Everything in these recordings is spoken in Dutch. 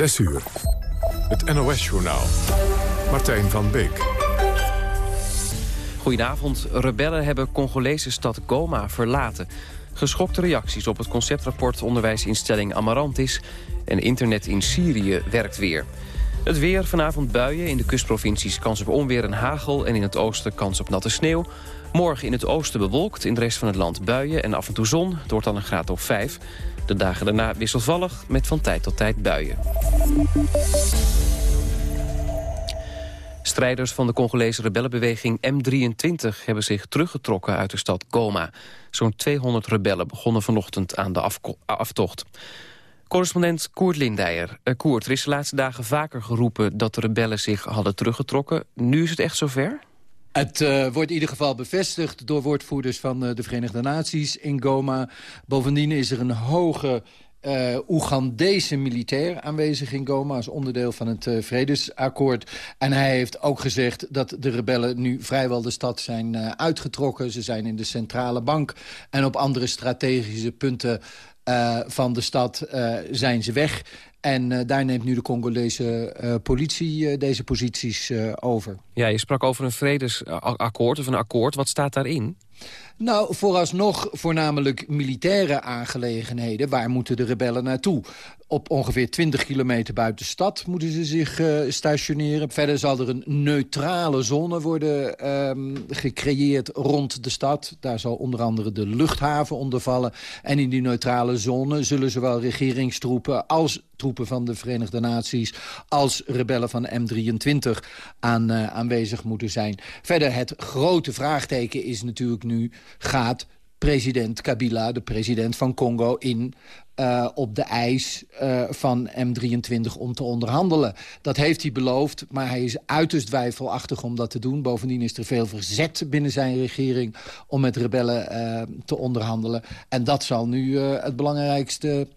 6 uur. Het NOS-journaal. Martijn van Beek. Goedenavond. Rebellen hebben Congolese stad Goma verlaten. Geschokte reacties op het conceptrapport onderwijsinstelling Amarantis... en internet in Syrië werkt weer. Het weer, vanavond buien, in de kustprovincies kans op onweer en hagel... en in het oosten kans op natte sneeuw. Morgen in het oosten bewolkt, in de rest van het land buien en af en toe zon. Het dan een graad of 5. De dagen daarna wisselvallig, met van tijd tot tijd buien. Strijders van de Congolese rebellenbeweging M23 hebben zich teruggetrokken uit de stad Goma. Zo'n 200 rebellen begonnen vanochtend aan de aftocht. Correspondent Koert Lindijer. Uh, Koert, er is de laatste dagen vaker geroepen dat de rebellen zich hadden teruggetrokken. Nu is het echt zover? Het uh, wordt in ieder geval bevestigd door woordvoerders van uh, de Verenigde Naties in Goma. Bovendien is er een hoge uh, Oegandese militair aanwezig in Goma... als onderdeel van het vredesakkoord. En hij heeft ook gezegd dat de rebellen nu vrijwel de stad zijn uitgetrokken. Ze zijn in de centrale bank en op andere strategische punten van de stad zijn ze weg. En daar neemt nu de Congolese politie deze posities over. Ja, je sprak over een vredesakkoord of een akkoord. Wat staat daarin? Nou, vooralsnog voornamelijk militaire aangelegenheden. Waar moeten de rebellen naartoe? Op ongeveer 20 kilometer buiten de stad moeten ze zich uh, stationeren. Verder zal er een neutrale zone worden um, gecreëerd rond de stad. Daar zal onder andere de luchthaven onder vallen. En in die neutrale zone zullen zowel regeringstroepen als troepen van de Verenigde Naties... als rebellen van M23 aan, uh, aanwezig moeten zijn. Verder het grote vraagteken is natuurlijk nu... gaat president Kabila, de president van Congo, in uh, op de eis uh, van M23 om te onderhandelen. Dat heeft hij beloofd, maar hij is uiterst twijfelachtig om dat te doen. Bovendien is er veel verzet binnen zijn regering om met rebellen uh, te onderhandelen. En dat zal nu het belangrijkste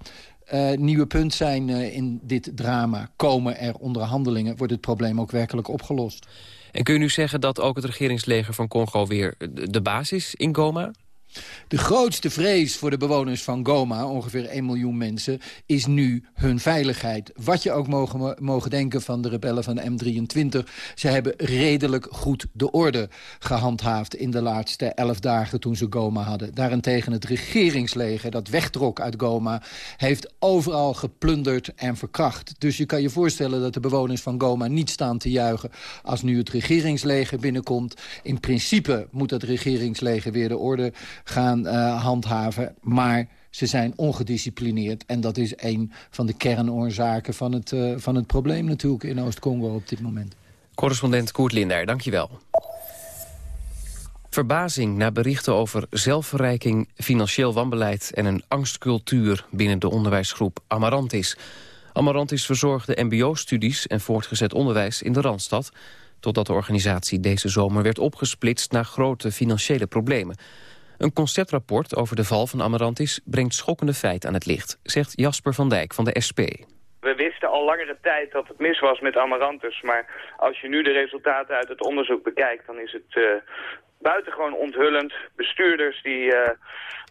nieuwe punt zijn in dit drama. Komen er onderhandelingen, wordt het probleem ook werkelijk opgelost. En kun je nu zeggen dat ook het regeringsleger van Congo weer de basis is in Goma? De grootste vrees voor de bewoners van Goma, ongeveer 1 miljoen mensen, is nu hun veiligheid. Wat je ook mogen, mogen denken van de rebellen van M23. Ze hebben redelijk goed de orde gehandhaafd in de laatste elf dagen toen ze Goma hadden. Daarentegen het regeringsleger dat wegtrok uit Goma heeft overal geplunderd en verkracht. Dus je kan je voorstellen dat de bewoners van Goma niet staan te juichen als nu het regeringsleger binnenkomt. In principe moet het regeringsleger weer de orde gaan uh, handhaven. Maar ze zijn ongedisciplineerd. En dat is een van de kernoorzaken van het, uh, van het probleem natuurlijk in Oost-Congo op dit moment. Correspondent Koert Linder, dankjewel. Verbazing na berichten over zelfverrijking, financieel wanbeleid... en een angstcultuur binnen de onderwijsgroep Amarantis. Amarantis verzorgde mbo-studies en voortgezet onderwijs in de Randstad... totdat de organisatie deze zomer werd opgesplitst naar grote financiële problemen. Een conceptrapport over de val van Amarantis brengt schokkende feiten aan het licht, zegt Jasper van Dijk van de SP. We wisten al langere tijd dat het mis was met Amarantis, maar als je nu de resultaten uit het onderzoek bekijkt, dan is het uh, buitengewoon onthullend. Bestuurders die uh,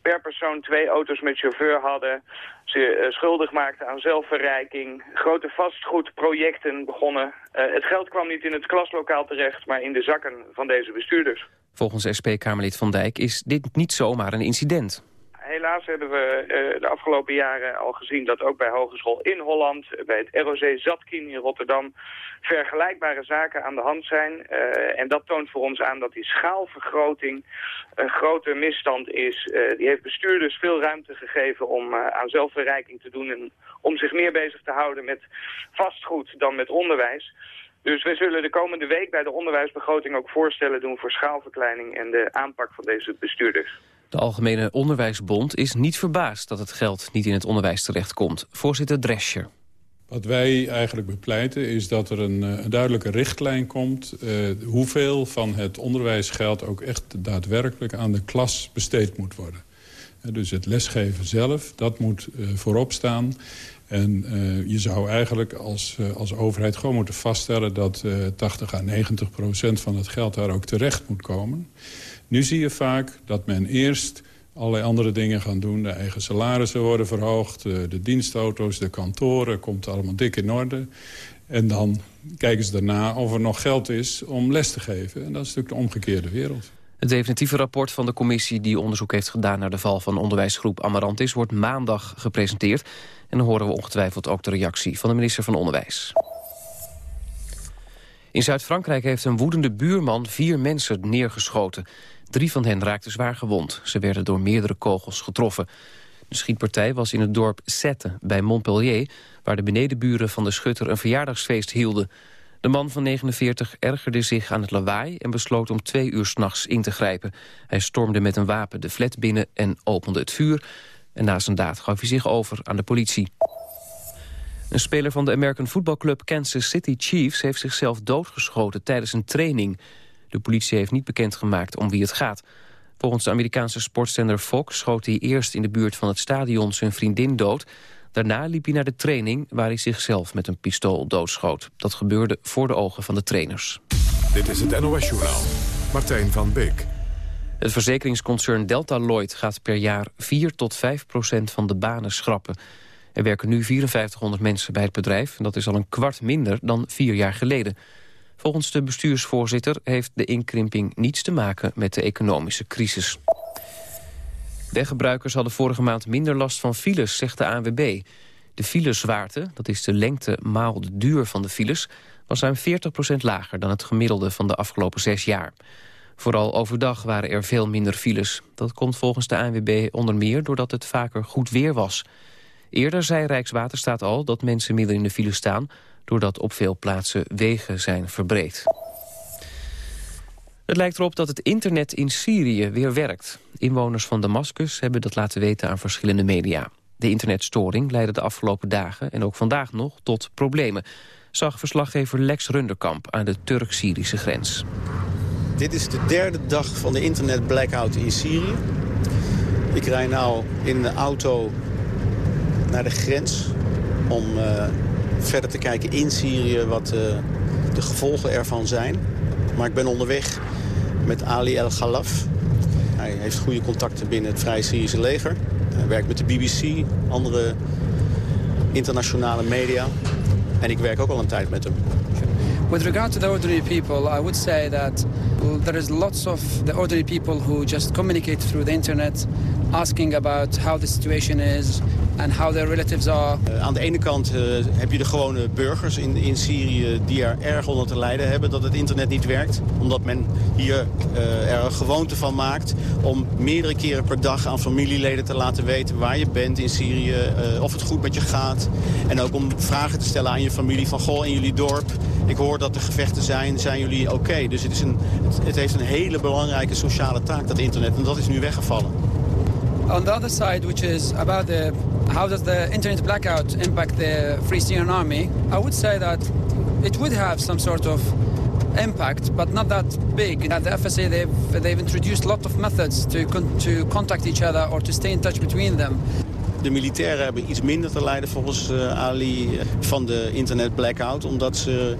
per persoon twee auto's met chauffeur hadden, ze uh, schuldig maakten aan zelfverrijking, grote vastgoedprojecten begonnen. het geld kwam niet in het klaslokaal terecht, maar in de zakken van deze bestuurders. Volgens SP-Kamerlid Van Dijk is dit niet zomaar een incident. Helaas hebben we uh, de afgelopen jaren al gezien dat ook bij Hogeschool in Holland, bij het ROC Zatkin in Rotterdam, vergelijkbare zaken aan de hand zijn. Uh, en dat toont voor ons aan dat die schaalvergroting een grote misstand is. Uh, die heeft bestuurders veel ruimte gegeven om aan zelfverrijking te doen en om zich meer bezig te houden met vastgoed dan met onderwijs. Dus we zullen de komende week bij de onderwijsbegroting ook voorstellen doen voor schaalverkleining en de aanpak van deze bestuurders. De Algemene Onderwijsbond is niet verbaasd dat het geld niet in het onderwijs terechtkomt. Voorzitter Drescher. Wat wij eigenlijk bepleiten is dat er een, eh, een duidelijke richtlijn komt... Uh, hoeveel van het onderwijsgeld ook echt daadwerkelijk aan de klas besteed moet worden. Uh, dus het lesgeven zelf, dat moet uh, voorop staan. En uh, je zou eigenlijk als, uh, als overheid gewoon moeten vaststellen... dat uh, 80 à 90 procent van het geld daar ook terecht moet komen. Nu zie je vaak dat men eerst allerlei andere dingen gaan doen. De eigen salarissen worden verhoogd, de dienstauto's, de kantoren, komt allemaal dik in orde. En dan kijken ze daarna of er nog geld is om les te geven. En dat is natuurlijk de omgekeerde wereld. Het definitieve rapport van de commissie die onderzoek heeft gedaan... naar de val van onderwijsgroep Amarantis wordt maandag gepresenteerd. En dan horen we ongetwijfeld ook de reactie van de minister van Onderwijs. In Zuid-Frankrijk heeft een woedende buurman vier mensen neergeschoten. Drie van hen raakten zwaar gewond. Ze werden door meerdere kogels getroffen. De schietpartij was in het dorp Sette bij Montpellier... waar de benedenburen van de schutter een verjaardagsfeest hielden. De man van 49 ergerde zich aan het lawaai... en besloot om twee uur s'nachts in te grijpen. Hij stormde met een wapen de flat binnen en opende het vuur... en na zijn daad gaf hij zich over aan de politie. Een speler van de American voetbalclub Kansas City Chiefs... heeft zichzelf doodgeschoten tijdens een training. De politie heeft niet bekendgemaakt om wie het gaat. Volgens de Amerikaanse sportzender Fox schoot hij eerst in de buurt van het stadion zijn vriendin dood. Daarna liep hij naar de training waar hij zichzelf met een pistool doodschoot. Dat gebeurde voor de ogen van de trainers. Dit is het NOS Journaal. Martijn van Beek. Het verzekeringsconcern Delta Lloyd gaat per jaar 4 tot 5 procent van de banen schrappen. Er werken nu 5400 mensen bij het bedrijf. En dat is al een kwart minder dan vier jaar geleden. Volgens de bestuursvoorzitter heeft de inkrimping niets te maken met de economische crisis. Weggebruikers hadden vorige maand minder last van files, zegt de ANWB. De filezwaarte, dat is de lengte maal de duur van de files... was ruim 40% lager dan het gemiddelde van de afgelopen zes jaar. Vooral overdag waren er veel minder files. Dat komt volgens de ANWB onder meer doordat het vaker goed weer was. Eerder zei Rijkswaterstaat al dat mensen minder in de file staan... doordat op veel plaatsen wegen zijn verbreed. Het lijkt erop dat het internet in Syrië weer werkt. Inwoners van Damascus hebben dat laten weten aan verschillende media. De internetstoring leidde de afgelopen dagen en ook vandaag nog tot problemen... zag verslaggever Lex Runderkamp aan de Turk-Syrische grens. Dit is de derde dag van de internet-blackout in Syrië. Ik rij nu in de auto naar de grens om uh, verder te kijken in Syrië wat uh, de gevolgen ervan zijn. Maar ik ben onderweg met Ali El Khalaf. Hij heeft goede contacten binnen het Vrije Syrische leger. Hij werkt met de BBC, andere internationale media. En ik werk ook al een tijd met hem. With regard to the ordinary people, I would say that there is lots of the ordinary people who just communicate through the internet, asking about how the situation is and how their relatives are. Uh, aan de ene kant uh, heb je de gewone burgers in, in Syrië die er erg onder te lijden hebben dat het internet niet werkt. Omdat men hier uh, er een gewoonte van maakt om meerdere keren per dag aan familieleden te laten weten waar je bent in Syrië, of het goed met je gaat. En ook om vragen te stellen aan je familie van goh in jullie dorp. Ik hoor dat er gevechten zijn, zijn jullie oké? Dus het, is een, het, het heeft een hele belangrijke sociale taak, dat internet. En dat is nu weggevallen. On the other side, which is about the how does the internet blackout impact the Free Syrian Army, I would say that it would have some sort of impact, but not that big. At the FSA, they've, they've introduced a lot of methods to, con to contact each other or to stay in touch between them. De militairen hebben iets minder te lijden volgens uh, Ali van de internet blackout, omdat ze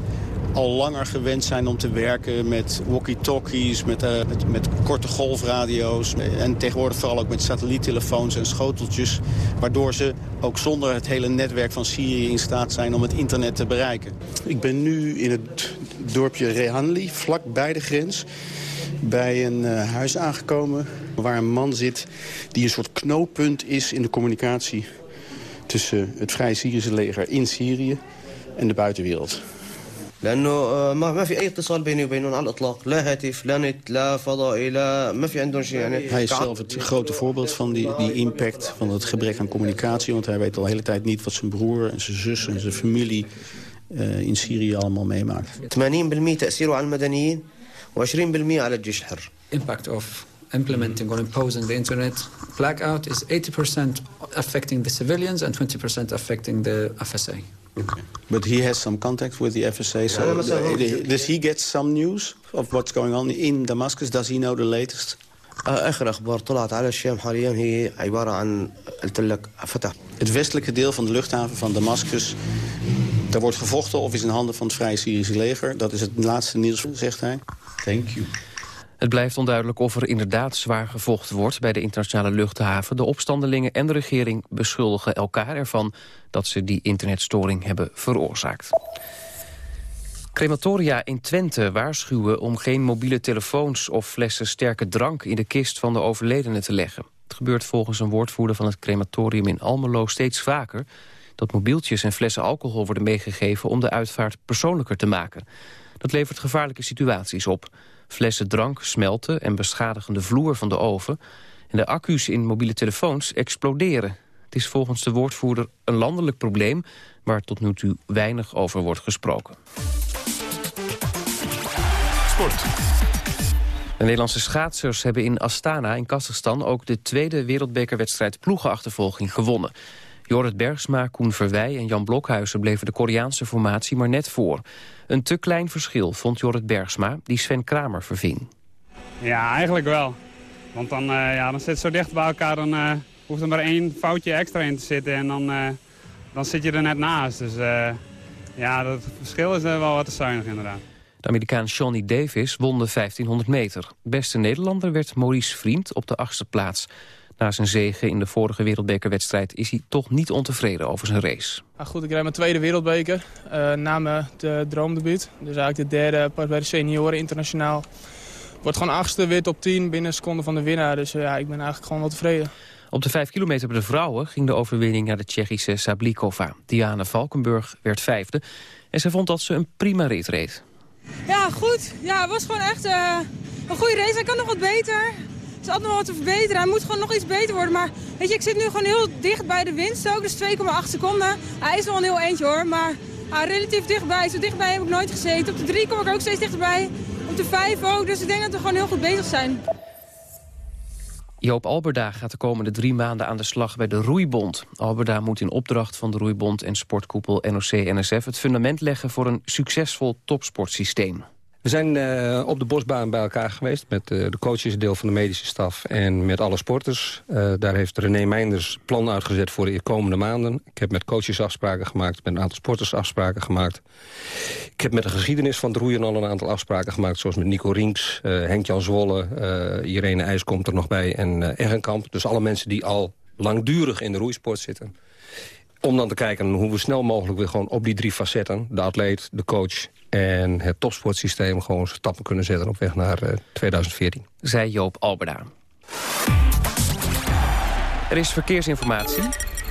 al langer gewend zijn om te werken met walkie-talkies, met, uh, met, met, korte golfradio's. En tegenwoordig vooral ook met satelliettelefoons en schoteltjes. Waardoor ze ook zonder het hele netwerk van Syrië in staat zijn om het internet te bereiken. Ik ben nu in het dorpje Rehanli, vlak bij de grens bij een uh, huis aangekomen waar een man zit die een soort knooppunt is in de communicatie tussen het Vrije Syrische leger in Syrië en de buitenwereld. لانه ما في اي اتصال بيني وبينهم على الاطلاق لا هاتف لا نت لا فضائي لا ما في عندهم شيء يعني Hij is zelf het grote voorbeeld van die, die impact van het gebrek aan communicatie. Want hij weet al de hele tijd niet wat zijn broer en zijn zus en zijn familie uh, in Syrië allemaal meemaakt. 80% تأثيره على المدنيين و20% على الجيش الحر. Impact of implementing or imposing the internet blackout is 80% affecting the civilians and 20% affecting the FSA. Okay. But he has some contact with the FSA, so does he get some news of what's going on in Damascus? Does he know the latest? آخر أخبار طلعت على الشام حاليا هي عبارة عن قلت لك فتح. Het westelijke deel van de luchthaven van Damascus, daar wordt gevochten of is in handen van het Vrije Syrische leger. Dat is het laatste nieuws, zegt hij. Thank you. Het blijft onduidelijk of er inderdaad zwaar gevochten wordt bij de internationale luchthaven. De opstandelingen en de regering beschuldigen elkaar ervan dat ze die internetstoring hebben veroorzaakt. Crematoria in Twente waarschuwen om geen mobiele telefoons of flessen sterke drank in de kist van de overledene te leggen. Het gebeurt volgens een woordvoerder van het crematorium in Almelo steeds vaker dat mobieltjes en flessen alcohol worden meegegeven om de uitvaart persoonlijker te maken. Dat levert gevaarlijke situaties op. Flessen drank smelten en beschadigen de vloer van de oven. En de accu's in mobiele telefoons exploderen. Het is volgens de woordvoerder een landelijk probleem... waar tot nu toe weinig over wordt gesproken. Sport. De Nederlandse schaatsers hebben in Astana in Kazachstan... ook de tweede wereldbekerwedstrijd ploegenachtervolging gewonnen. Jorrit Bergsma, Koen Verwij en Jan Blokhuizen bleven de Koreaanse formatie maar net voor. Een te klein verschil vond Jorrit Bergsma, die Sven Kramer verving. Ja, eigenlijk wel. Want dan, uh, ja, dan zit het zo dicht bij elkaar, dan uh, hoeft er maar één foutje extra in te zitten en dan, uh, dan zit je er net naast. Dus ja, het verschil is wel wat te zuinig inderdaad. De Amerikaan Johnny Davis won de 1500 meter. Beste Nederlander werd Maurice Vriend op de achtste plaats. Na zijn zege in de vorige wereldbekerwedstrijd is hij toch niet ontevreden over zijn race. Goed, ik rijd mijn tweede wereldbeker uh, na mijn de droomdebuut. Dus eigenlijk de derde pas bij de senioren internationaal. Wordt gewoon achtste, weer top 10 binnen een seconde van de winnaar. Dus uh, ja, ik ben eigenlijk gewoon wel tevreden. Op de 5 kilometer bij de vrouwen ging de overwinning naar de Tsjechische Sablikova. Diana Valkenburg werd vijfde en ze vond dat ze een prima rit reed. Ja, goed. Ja, het was gewoon echt uh, een goede race. Hij kan nog wat beter is altijd nog wat te verbeteren. Hij moet gewoon nog iets beter worden. Maar weet je, ik zit nu gewoon heel dicht bij de winst ook. Dus 2,8 seconden. Hij is nog een heel eentje hoor. Maar ah, relatief dichtbij. Zo dichtbij heb ik nooit gezeten. Op de 3 kom ik ook steeds dichterbij. Op de 5 ook. Dus ik denk dat we gewoon heel goed bezig zijn. Joop Alberda gaat de komende drie maanden aan de slag bij de Roeibond. Alberda moet in opdracht van de Roeibond en sportkoepel NOC-NSF... het fundament leggen voor een succesvol topsportsysteem. We zijn uh, op de bosbaan bij elkaar geweest met uh, de coaches, deel van de medische staf en met alle sporters. Uh, daar heeft René Meinders plan uitgezet voor de komende maanden. Ik heb met coaches afspraken gemaakt, met een aantal sporters afspraken gemaakt. Ik heb met de geschiedenis van het roeien al een aantal afspraken gemaakt, zoals met Nico Rinks, Henk-Jan Zwolle, Irene IJs komt er nog bij en Eggenkamp. Dus alle mensen die al langdurig in de roeisport zitten. Om dan te kijken hoe we snel mogelijk weer gewoon op die drie facetten... de atleet, de coach en het topsportsysteem... gewoon stappen kunnen zetten op weg naar 2014. Eh, Zij Joop Alberda. Er is verkeersinformatie.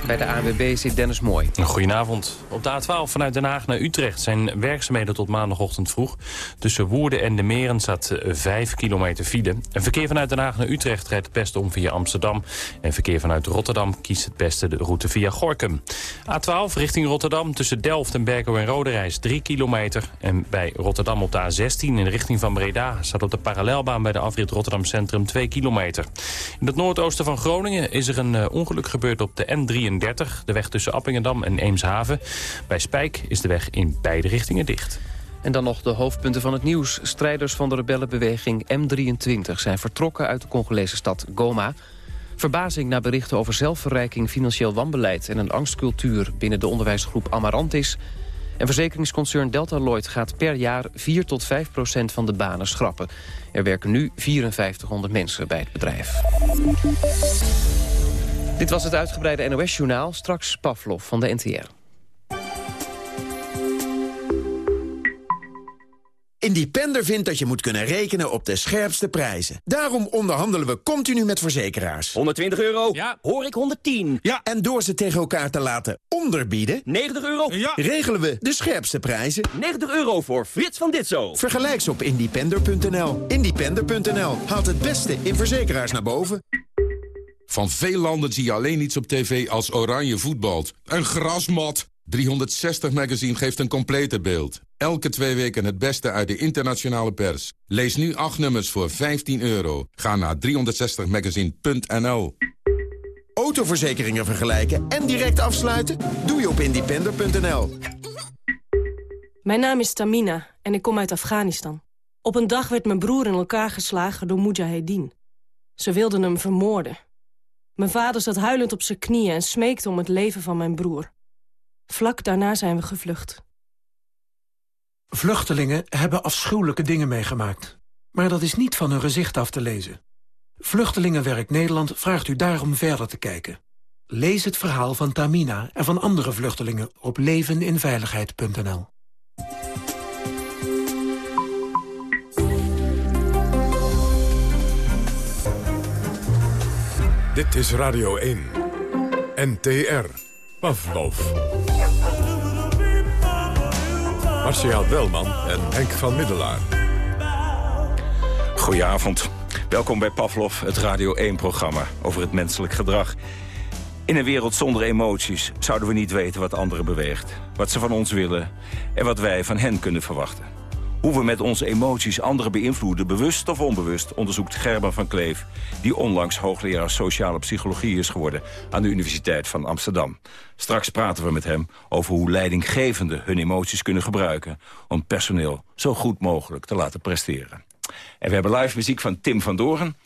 Bij de ANWB zit Dennis Mooi. Goedenavond. Op de A12 vanuit Den Haag naar Utrecht zijn werkzaamheden tot maandagochtend vroeg. Tussen Woerden en de Meren staat 5 eh, kilometer file. En verkeer vanuit Den Haag naar Utrecht rijdt het beste om via Amsterdam. En verkeer vanuit Rotterdam kiest het beste de route via Gorkum. A12 richting Rotterdam tussen Delft en Berkel en Roderijs 3 kilometer. En bij Rotterdam op de A16 in de richting van Breda... staat op de parallelbaan bij de afrit Rotterdam Centrum 2 kilometer. In het noordoosten van Groningen is er een uh, ongeluk gebeurd op de N3 de weg tussen Appingedam en Eemshaven. Bij Spijk is de weg in beide richtingen dicht. En dan nog de hoofdpunten van het nieuws. Strijders van de rebellenbeweging M23 zijn vertrokken uit de Congolese stad Goma. Verbazing na berichten over zelfverrijking, financieel wanbeleid... en een angstcultuur binnen de onderwijsgroep Amarantis. En verzekeringsconcern Delta Lloyd gaat per jaar 4 tot 5 procent van de banen schrappen. Er werken nu 5400 mensen bij het bedrijf. Dit was het uitgebreide NOS-journaal. Straks Pavlov van de NTR. Independer vindt dat je moet kunnen rekenen op de scherpste prijzen. Daarom onderhandelen we continu met verzekeraars. 120 euro? Ja. Hoor ik 110? Ja. En door ze tegen elkaar te laten onderbieden... 90 euro? Ja. Regelen we de scherpste prijzen. 90 euro voor Frits van Ditzo. Vergelijk ze op independer.nl. Independer.nl haalt het beste in verzekeraars naar boven. Van veel landen zie je alleen iets op tv als oranje voetbalt. Een grasmat! 360 Magazine geeft een complete beeld. Elke twee weken het beste uit de internationale pers. Lees nu acht nummers voor 15 euro. Ga naar 360magazine.nl Autoverzekeringen vergelijken en direct afsluiten? Doe je op independer.nl. Mijn naam is Tamina en ik kom uit Afghanistan. Op een dag werd mijn broer in elkaar geslagen door Mujahedin. Ze wilden hem vermoorden. Mijn vader zat huilend op zijn knieën en smeekte om het leven van mijn broer. Vlak daarna zijn we gevlucht. Vluchtelingen hebben afschuwelijke dingen meegemaakt. Maar dat is niet van hun gezicht af te lezen. Vluchtelingenwerk Nederland vraagt u daarom verder te kijken. Lees het verhaal van Tamina en van andere vluchtelingen op leveninveiligheid.nl. Dit is Radio 1. NTR. Pavlov. Marcia Welman en Henk van Middelaar. Goedenavond. Welkom bij Pavlov, het Radio 1-programma over het menselijk gedrag. In een wereld zonder emoties zouden we niet weten wat anderen beweegt. Wat ze van ons willen en wat wij van hen kunnen verwachten. Hoe we met onze emoties anderen beïnvloeden, bewust of onbewust... onderzoekt Gerben van Kleef, die onlangs hoogleraar sociale psychologie is geworden... aan de Universiteit van Amsterdam. Straks praten we met hem over hoe leidinggevenden hun emoties kunnen gebruiken... om personeel zo goed mogelijk te laten presteren. En we hebben live muziek van Tim van Doren...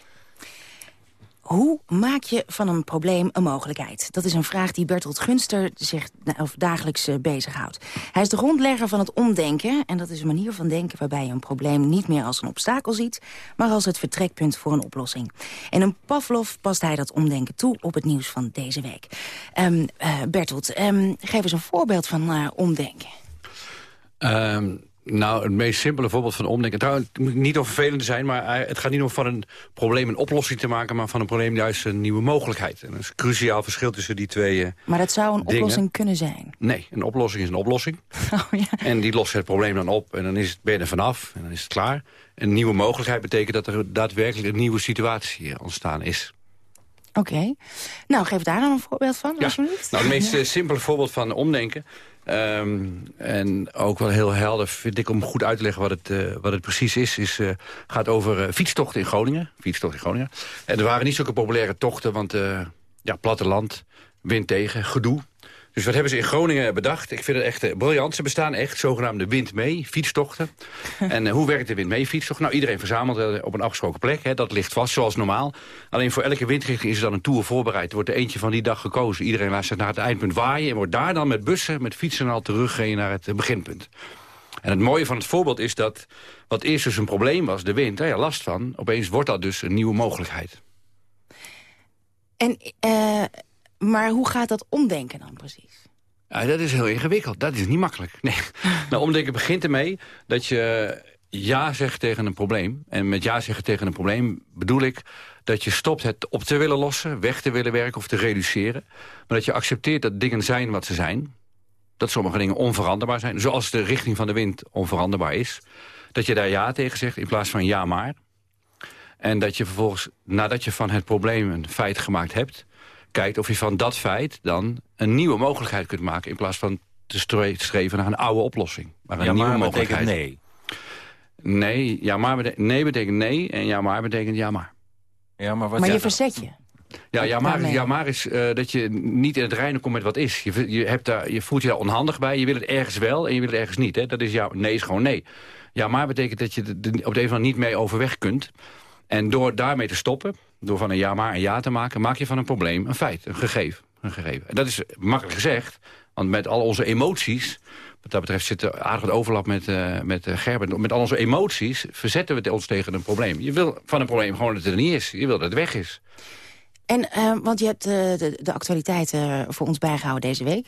Hoe maak je van een probleem een mogelijkheid? Dat is een vraag die Bertolt Gunster zich of dagelijks uh, bezighoudt. Hij is de grondlegger van het omdenken. En dat is een manier van denken waarbij je een probleem niet meer als een obstakel ziet... maar als het vertrekpunt voor een oplossing. En in Pavlov past hij dat omdenken toe op het nieuws van deze week. Um, uh, Bertolt, um, geef eens een voorbeeld van uh, omdenken. Um, nou, het meest simpele voorbeeld van omdenken. Trouwens, het moet niet of vervelend zijn, maar het gaat niet om van een probleem een oplossing te maken, maar van een probleem juist een nieuwe mogelijkheid. En dat is een cruciaal verschil tussen die twee uh, Maar dat zou een dingen. oplossing kunnen zijn? Nee, een oplossing is een oplossing. Oh, ja. En die lost het probleem dan op en dan is het, ben je er vanaf en dan is het klaar. Een nieuwe mogelijkheid betekent dat er daadwerkelijk een nieuwe situatie ontstaan is. Oké. Okay. Nou, geef daar dan een voorbeeld van, ja. alsjeblieft. Nou, het meest uh, simpele voorbeeld van omdenken... Um, en ook wel heel helder vind ik om goed uit te leggen wat het, uh, wat het precies is. is uh, gaat over uh, fietstochten in Groningen. Fietstocht in Groningen. En er waren niet zulke populaire tochten, want ja, platteland, wind tegen, gedoe. Dus wat hebben ze in Groningen bedacht? Ik vind het echt briljant. Ze bestaan echt, zogenaamde wind mee, fietstochten. en hoe werkt de wind mee fietstocht? Nou, iedereen verzamelt op een afgesproken plek. Hè, dat ligt vast, zoals normaal. Alleen voor elke windrichting is er dan een tour voorbereid. Er wordt er eentje van die dag gekozen. Iedereen laat zich naar het eindpunt waaien... en wordt daar dan met bussen, met fietsen al teruggereden naar het beginpunt. En het mooie van het voorbeeld is dat wat eerst dus een probleem was, de wind, daar ja, last van. Opeens wordt dat dus een nieuwe mogelijkheid. En, uh, maar hoe gaat dat omdenken dan precies? Ja, dat is heel ingewikkeld. Dat is niet makkelijk. Nee. nou, omdenken begint ermee dat je ja zegt tegen een probleem. En met ja zeggen tegen een probleem bedoel ik dat je stopt het op te willen lossen... weg te willen werken of te reduceren. Maar dat je accepteert dat dingen zijn wat ze zijn. Dat sommige dingen onveranderbaar zijn. Zoals de richting van de wind onveranderbaar is. Dat je daar ja tegen zegt in plaats van ja maar. En dat je vervolgens, nadat je van het probleem een feit gemaakt hebt... kijkt of je van dat feit dan een nieuwe mogelijkheid kunt maken... in plaats van te streven naar een oude oplossing. Maar een ja, nieuwe maar mogelijkheid. nee. Nee, ja maar, betekent, nee betekent nee en ja maar betekent ja maar. Ja, maar wat maar je verzet je. Ja, ja maar, ja, maar is uh, dat je niet in het reinen komt met wat is. Je, je, hebt daar, je voelt je daar onhandig bij. Je wil het ergens wel en je wil het ergens niet. Hè? Dat is ja, nee is gewoon nee. Ja, maar betekent dat je er op de een of andere manier niet mee overweg kunt. En door daarmee te stoppen, door van een ja maar een ja te maken... maak je van een probleem een feit, een gegeven. Een gegeven. En dat is makkelijk gezegd, want met al onze emoties... wat dat betreft zit er aardig wat overlap met, uh, met uh, Gerben. Met al onze emoties verzetten we ons tegen een probleem. Je wil van een probleem gewoon dat het er niet is. Je wil dat het weg is. En, uh, want je hebt de, de actualiteiten voor ons bijgehouden deze week.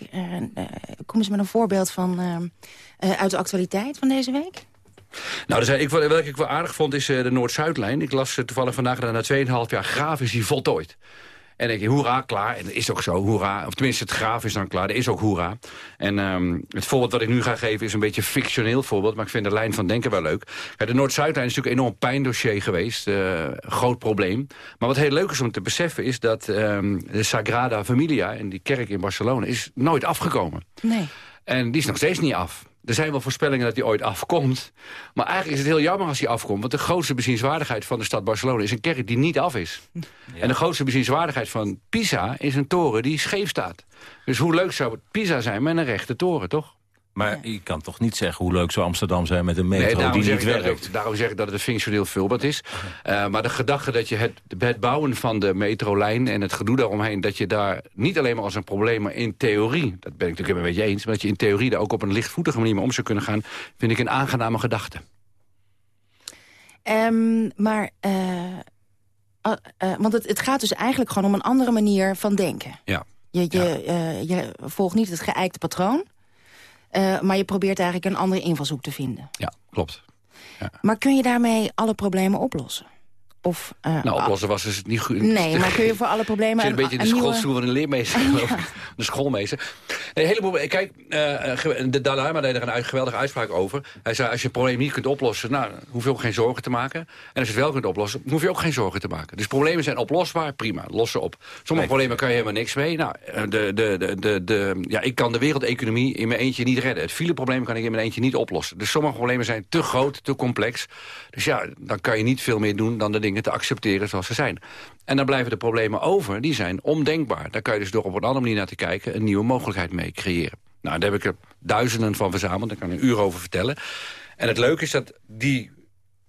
Kom eens met een voorbeeld van, uit de actualiteit van deze week. Nou, er zijn, ik, welke ik wel aardig vond is de Noord-Zuidlijn. Ik las toevallig vandaag dat na 2,5 jaar graaf is die voltooid. En denk je, hoera, klaar. En dat is ook zo, hoera. Of tenminste, het graaf is dan klaar. Dat is ook hoera. En um, het voorbeeld wat ik nu ga geven is een beetje een fictioneel voorbeeld. Maar ik vind de lijn van denken wel leuk. De Noord-Zuidlijn is natuurlijk een enorm pijndossier geweest. Uh, groot probleem. Maar wat heel leuk is om te beseffen is dat um, de Sagrada Familia... en die kerk in Barcelona is nooit afgekomen. Nee. En die is nog steeds niet af. Er zijn wel voorspellingen dat die ooit afkomt. Maar eigenlijk is het heel jammer als die afkomt. Want de grootste bezienswaardigheid van de stad Barcelona... is een kerk die niet af is. Ja. En de grootste bezienswaardigheid van Pisa is een toren die scheef staat. Dus hoe leuk zou het Pisa zijn met een rechte toren, toch? Maar je kan toch niet zeggen hoe leuk zou Amsterdam zijn met een metro nee, die niet werkt. werkt? daarom zeg ik dat het een functioneel voorbeeld is. Uh, maar de gedachte dat je het, het bouwen van de metrolijn en het gedoe daaromheen... dat je daar niet alleen maar als een probleem, maar in theorie... dat ben ik natuurlijk een beetje eens... maar dat je in theorie daar ook op een lichtvoetige manier mee om zou kunnen gaan... vind ik een aangename gedachte. Ehm, maar, eh, eh, want het, het gaat dus eigenlijk gewoon om een andere manier van denken. Ja. Je, je, eh, je volgt niet het geëikte patroon, eh, maar je probeert eigenlijk een andere invalshoek te vinden. Ja, klopt. Maar kun je daarmee alle problemen oplossen? Of, eh, Nou, oplossen was dus het niet goed. Nee, maar kun je voor alle problemen... zit een beetje in de schoolstoel van een leermeester, geloof ik. De schoolmeester. Nee, een heleboel, kijk, eh, de Dalai Lama deed er een geweldige uitspraak over. Hij zei, als je een probleem niet kunt oplossen, nou, hoef je ook geen zorgen te maken. En als je het wel kunt oplossen, hoef je ook geen zorgen te maken. Dus problemen zijn oplosbaar, prima, los ze op. Sommige problemen kan je helemaal niks mee. Nou, eh, de, de, de, de, de, ja, ik kan de wereldeconomie in mijn eentje niet redden. Het fileprobleem kan ik in mijn eentje niet oplossen. Dus sommige problemen zijn te groot, te complex. Dus ja, dan kan je niet veel meer doen dan de dingen te accepteren zoals ze zijn. En dan blijven de problemen over, die zijn ondenkbaar. Daar kan je dus door op een andere manier naar te kijken... een nieuwe mogelijkheid mee creëren. Nou, daar heb ik er duizenden van verzameld. Daar kan ik een uur over vertellen. En het leuke is dat die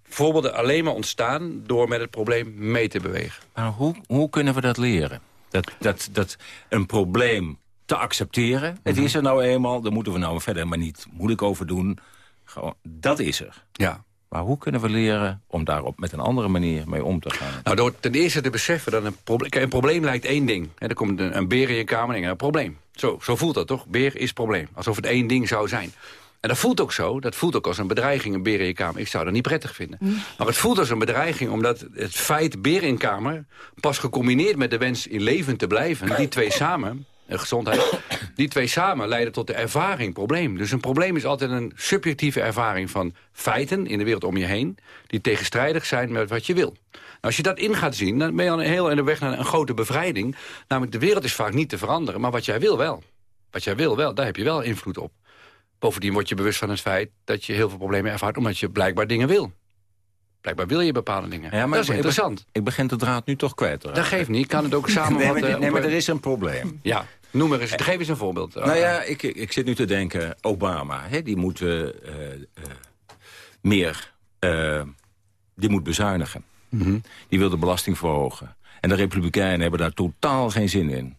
voorbeelden alleen maar ontstaan... door met het probleem mee te bewegen. Maar hoe, hoe kunnen we dat leren? Dat, dat, dat een probleem te accepteren. Het Mhm. is er nou eenmaal, daar moeten we nou verder maar niet moeilijk over doen. Gewoon, dat is er. Ja. Maar hoe kunnen we leren om daar op met een andere manier mee om te gaan? Nou, door ten eerste te beseffen dat een probleem... Kijk, een probleem lijkt één ding. Hè, er komt een, een beer in je kamer en een probleem. Zo, zo voelt dat toch? Beer is probleem. Alsof het één ding zou zijn. En dat voelt ook zo. Dat voelt ook als een bedreiging, een beer in je kamer. Ik zou dat niet prettig vinden. Maar het voelt als een bedreiging omdat het feit beer in kamer... pas gecombineerd met de wens in leven te blijven... die twee samen, gezondheid... die twee samen leiden tot de ervaring probleem. Dus een probleem is altijd een subjectieve ervaring van feiten... in de wereld om je heen... die tegenstrijdig zijn met wat je wil. Nou, als je dat in gaat zien, dan ben je al heel in de weg naar een grote bevrijding. Namelijk, de wereld is vaak niet te veranderen, maar wat jij wil wel. Wat jij wil wel, daar heb je wel invloed op. Bovendien word je bewust van het feit dat je heel veel problemen ervaart... omdat je blijkbaar dingen wil. Blijkbaar wil je bepaalde dingen. Ja, maar dat is interessant. Ik begin de draad nu toch kwijt te raken. Dat geeft niet. Ik kan het ook samen... Nee, maar, nee, maar er is een probleem. Ja, noem maar eens. Geef eens een voorbeeld. Nou ja, ik, ik zit nu te denken, Obama, hè, die moet eh, eh, eh, meer die moet bezuinigen. Mhm. Die wil de belasting verhogen. En de Republikeinen hebben daar totaal geen zin in.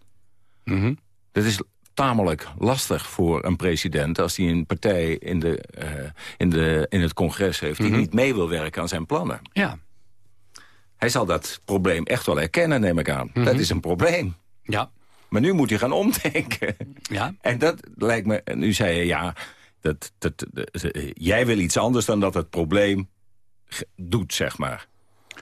Mhm. Dat is tamelijk lastig voor een president... als hij een partij in, de, eh, in, de, in het congres heeft... die Mhm. niet mee wil werken aan zijn plannen. Ja. Hij zal dat probleem echt wel erkennen, neem ik aan. Dat is een probleem. Ja. Maar nu moet hij gaan omdenken. Ja. En dat lijkt me... en Nu zei je, ja, dat, dat, dat- jij wil iets anders dan dat het probleem doet, zeg maar.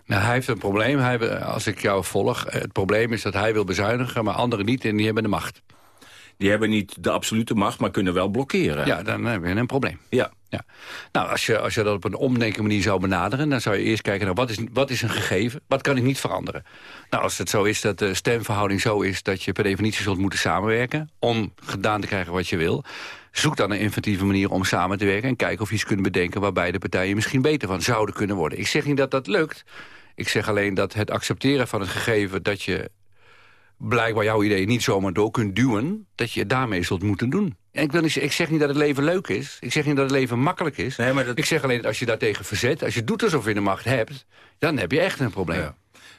Nou, hij heeft een probleem. Hij, wil- als ik jou volg, eh, het probleem is dat hij wil bezuinigen... maar anderen niet en die hebben de macht. Die hebben niet de absolute macht, maar kunnen wel blokkeren. Ja, dan heb je een probleem. Ja. Ja. Nou, als je, als je dat op een omdenken manier zou benaderen... dan zou je eerst kijken naar wat is, wat is een gegeven, wat kan ik niet veranderen. Nou, als het zo is dat de stemverhouding zo is... dat je per definitie zult moeten samenwerken... om gedaan te krijgen wat je wil... zoek dan een inventieve manier om samen te werken... en kijk of je iets kunt bedenken waar beide partijen misschien beter van zouden kunnen worden. Ik zeg niet dat dat lukt. Ik zeg alleen dat het accepteren van het gegeven dat je blijkbaar jouw idee niet zomaar door kunt duwen... dat je het daarmee zult moeten doen. En ik, wil niet, ik zeg niet dat het leven leuk is. Ik zeg niet dat het leven makkelijk is. Ik zeg alleen dat als je daartegen verzet... als je doet alsof je de macht hebt... dan heb je echt een probleem. Ja.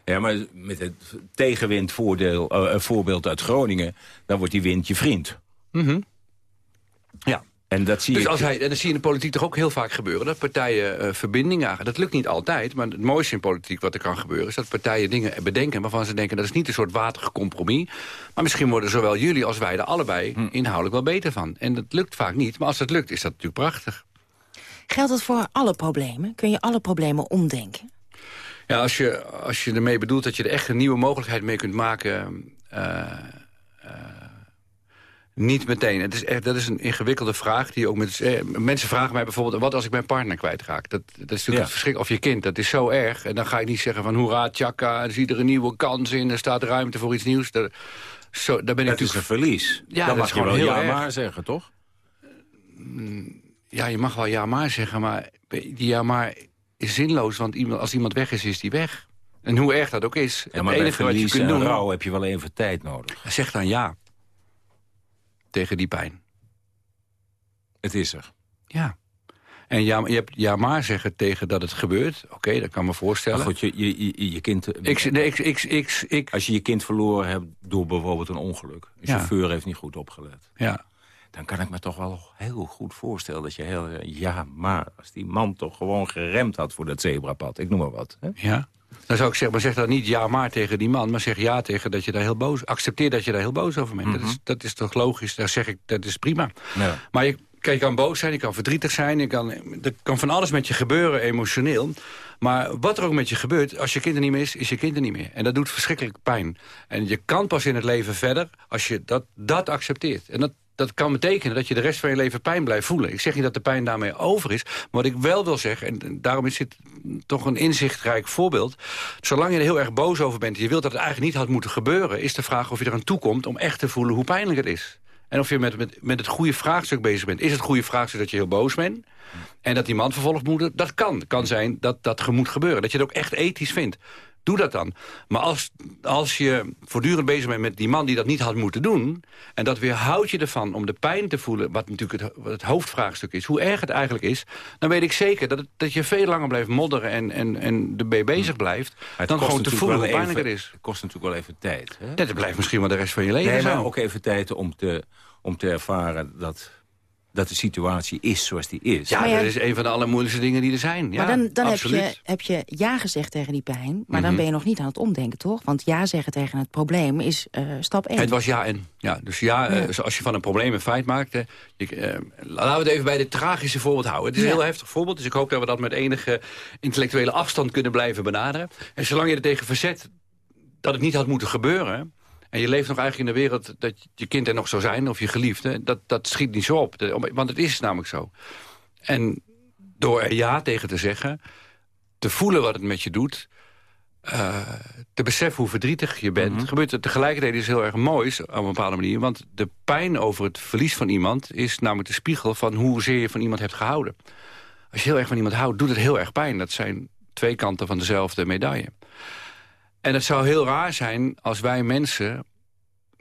Ja, maar met het tegenwindvoordeel, eh, eh, voorbeeld uit Groningen... dan wordt die wind je vriend. Mhm. Ja. En dat zie Dus als hij, en dat zie je in de politiek toch ook heel vaak gebeuren... dat partijen eh, verbindingen aangaan. Dat lukt niet altijd, maar het mooiste in politiek wat er kan gebeuren... is dat partijen dingen bedenken waarvan ze denken... dat is niet een soort waterig compromis... maar misschien worden zowel jullie als wij er allebei Hm. inhoudelijk wel beter van. En dat lukt vaak niet, maar als het lukt is dat natuurlijk prachtig. Geldt dat voor alle problemen? Kun je alle problemen omdenken? Ja, als je, als je ermee bedoelt dat je er echt een nieuwe mogelijkheid mee kunt maken... eh, niet meteen. Het is echt, dat is een ingewikkelde vraag. Die ook met, eh, mensen vragen mij bijvoorbeeld... wat als ik mijn partner kwijtraak? Dat, dat is natuurlijk Ja. het verschrik. Of je kind, dat is zo erg. En dan ga ik niet zeggen van hoera, tjaka... er er een nieuwe kans in, er staat ruimte voor iets nieuws. Dat, zo, daar ben ik Dat is natuurlijk... een verlies. Ja, dat mag is je gewoon wel heel ja erg. maar zeggen, toch? Ja, je mag wel ja maar zeggen, maar die ja maar is zinloos. Want iemand, als iemand weg is, is die weg. En hoe erg dat ook is. Ja, maar het enige wat je kunt en doen... rouw heb je wel even tijd nodig. Zeg dan ja. Tegen die pijn. Het is er. Ja. En ja, je hebt ja maar zeggen tegen dat het gebeurt. Oké, dat kan me voorstellen. Maar goed, je, je, je, je kind... Ik, nee, ik, ik, ik, ik, Als je je kind verloren hebt door bijvoorbeeld een ongeluk. Een Ja. chauffeur heeft niet goed opgelet. Ja. dan kan ik me toch wel heel goed voorstellen dat je heel... Ja, maar als die man toch gewoon geremd had voor dat zebrapad. Ik noem maar wat. Hè? Ja. Dan zou ik zeggen, maar zeg dan niet ja maar tegen die man... maar zeg ja tegen dat je daar heel boos... accepteer dat je daar heel boos over bent. dat, is, dat is toch logisch, daar zeg ik, dat is prima. Ja. Maar je, kijk, je kan boos zijn, je kan verdrietig zijn... Je kan, er kan van alles met je gebeuren, emotioneel. Maar wat er ook met je gebeurt, als je kind er niet meer is... is je kind er niet meer. En dat doet verschrikkelijk pijn. En je kan pas in het leven verder als je dat, dat accepteert. En dat, dat kan betekenen dat je de rest van je leven pijn blijft voelen. Ik zeg niet dat de pijn daarmee over is. Maar wat ik wel wil zeggen, en daarom is dit toch een inzichtrijk voorbeeld... zolang je er heel erg boos over bent en je wilt dat het eigenlijk niet had moeten gebeuren... is de vraag of je eraan toekomt om echt te voelen hoe pijnlijk het is. En of je met, met, met het goede vraagstuk bezig bent. Is het goede vraagstuk dat je heel boos bent? En dat die man vervolgd moet? Dat kan. Kan zijn dat dat moet gebeuren. Dat je het ook echt ethisch vindt. Doe dat dan. Maar als, als je voortdurend bezig bent met die man die dat niet had moeten doen... en dat weerhoudt je ervan om de pijn te voelen... wat natuurlijk het, het hoofdvraagstuk is, hoe erg het eigenlijk is... dan weet ik zeker dat, het, dat je veel langer blijft modderen en, en, en bezig blijft... dan gewoon te voelen hoe pijnlijk het is. Het kost natuurlijk wel even tijd. Hè? Dat blijft misschien wel de rest van je leven nee, maar zo. ook even tijd om te, om te ervaren dat dat de situatie is zoals die is. Ja, Maar ja- dat is een van de allermoeilijkste dingen die er zijn. Ja, maar dan, dan heb, je, heb je ja gezegd tegen die pijn. Maar dan Mhm. ben je nog niet aan het omdenken, toch? Want ja zeggen tegen het probleem is eh, stap 1. Het was ja en. Ja, dus ja, eh, als je van een probleem een feit maakt... eh, eh, laten we het even bij dit tragische voorbeeld houden. Het is een heel heftig voorbeeld, dus ik hoop dat we dat met enige intellectuele afstand kunnen blijven benaderen. En zolang je er tegen verzet dat het niet had moeten gebeuren... en je leeft nog eigenlijk in de wereld dat je kind er nog zou zijn... of je geliefde, dat, dat schiet niet zo op. Want het is namelijk zo. En door er ja tegen te zeggen, te voelen wat het met je doet... eh, te beseffen hoe verdrietig je bent... gebeurt er tegelijkertijd iets heel erg moois op een bepaalde manier. Want de pijn over het verlies van iemand... is namelijk de spiegel van hoezeer je van iemand hebt gehouden. Als je heel erg van iemand houdt, doet het heel erg pijn. Dat zijn twee kanten van dezelfde medaille. En het zou heel raar zijn als wij mensen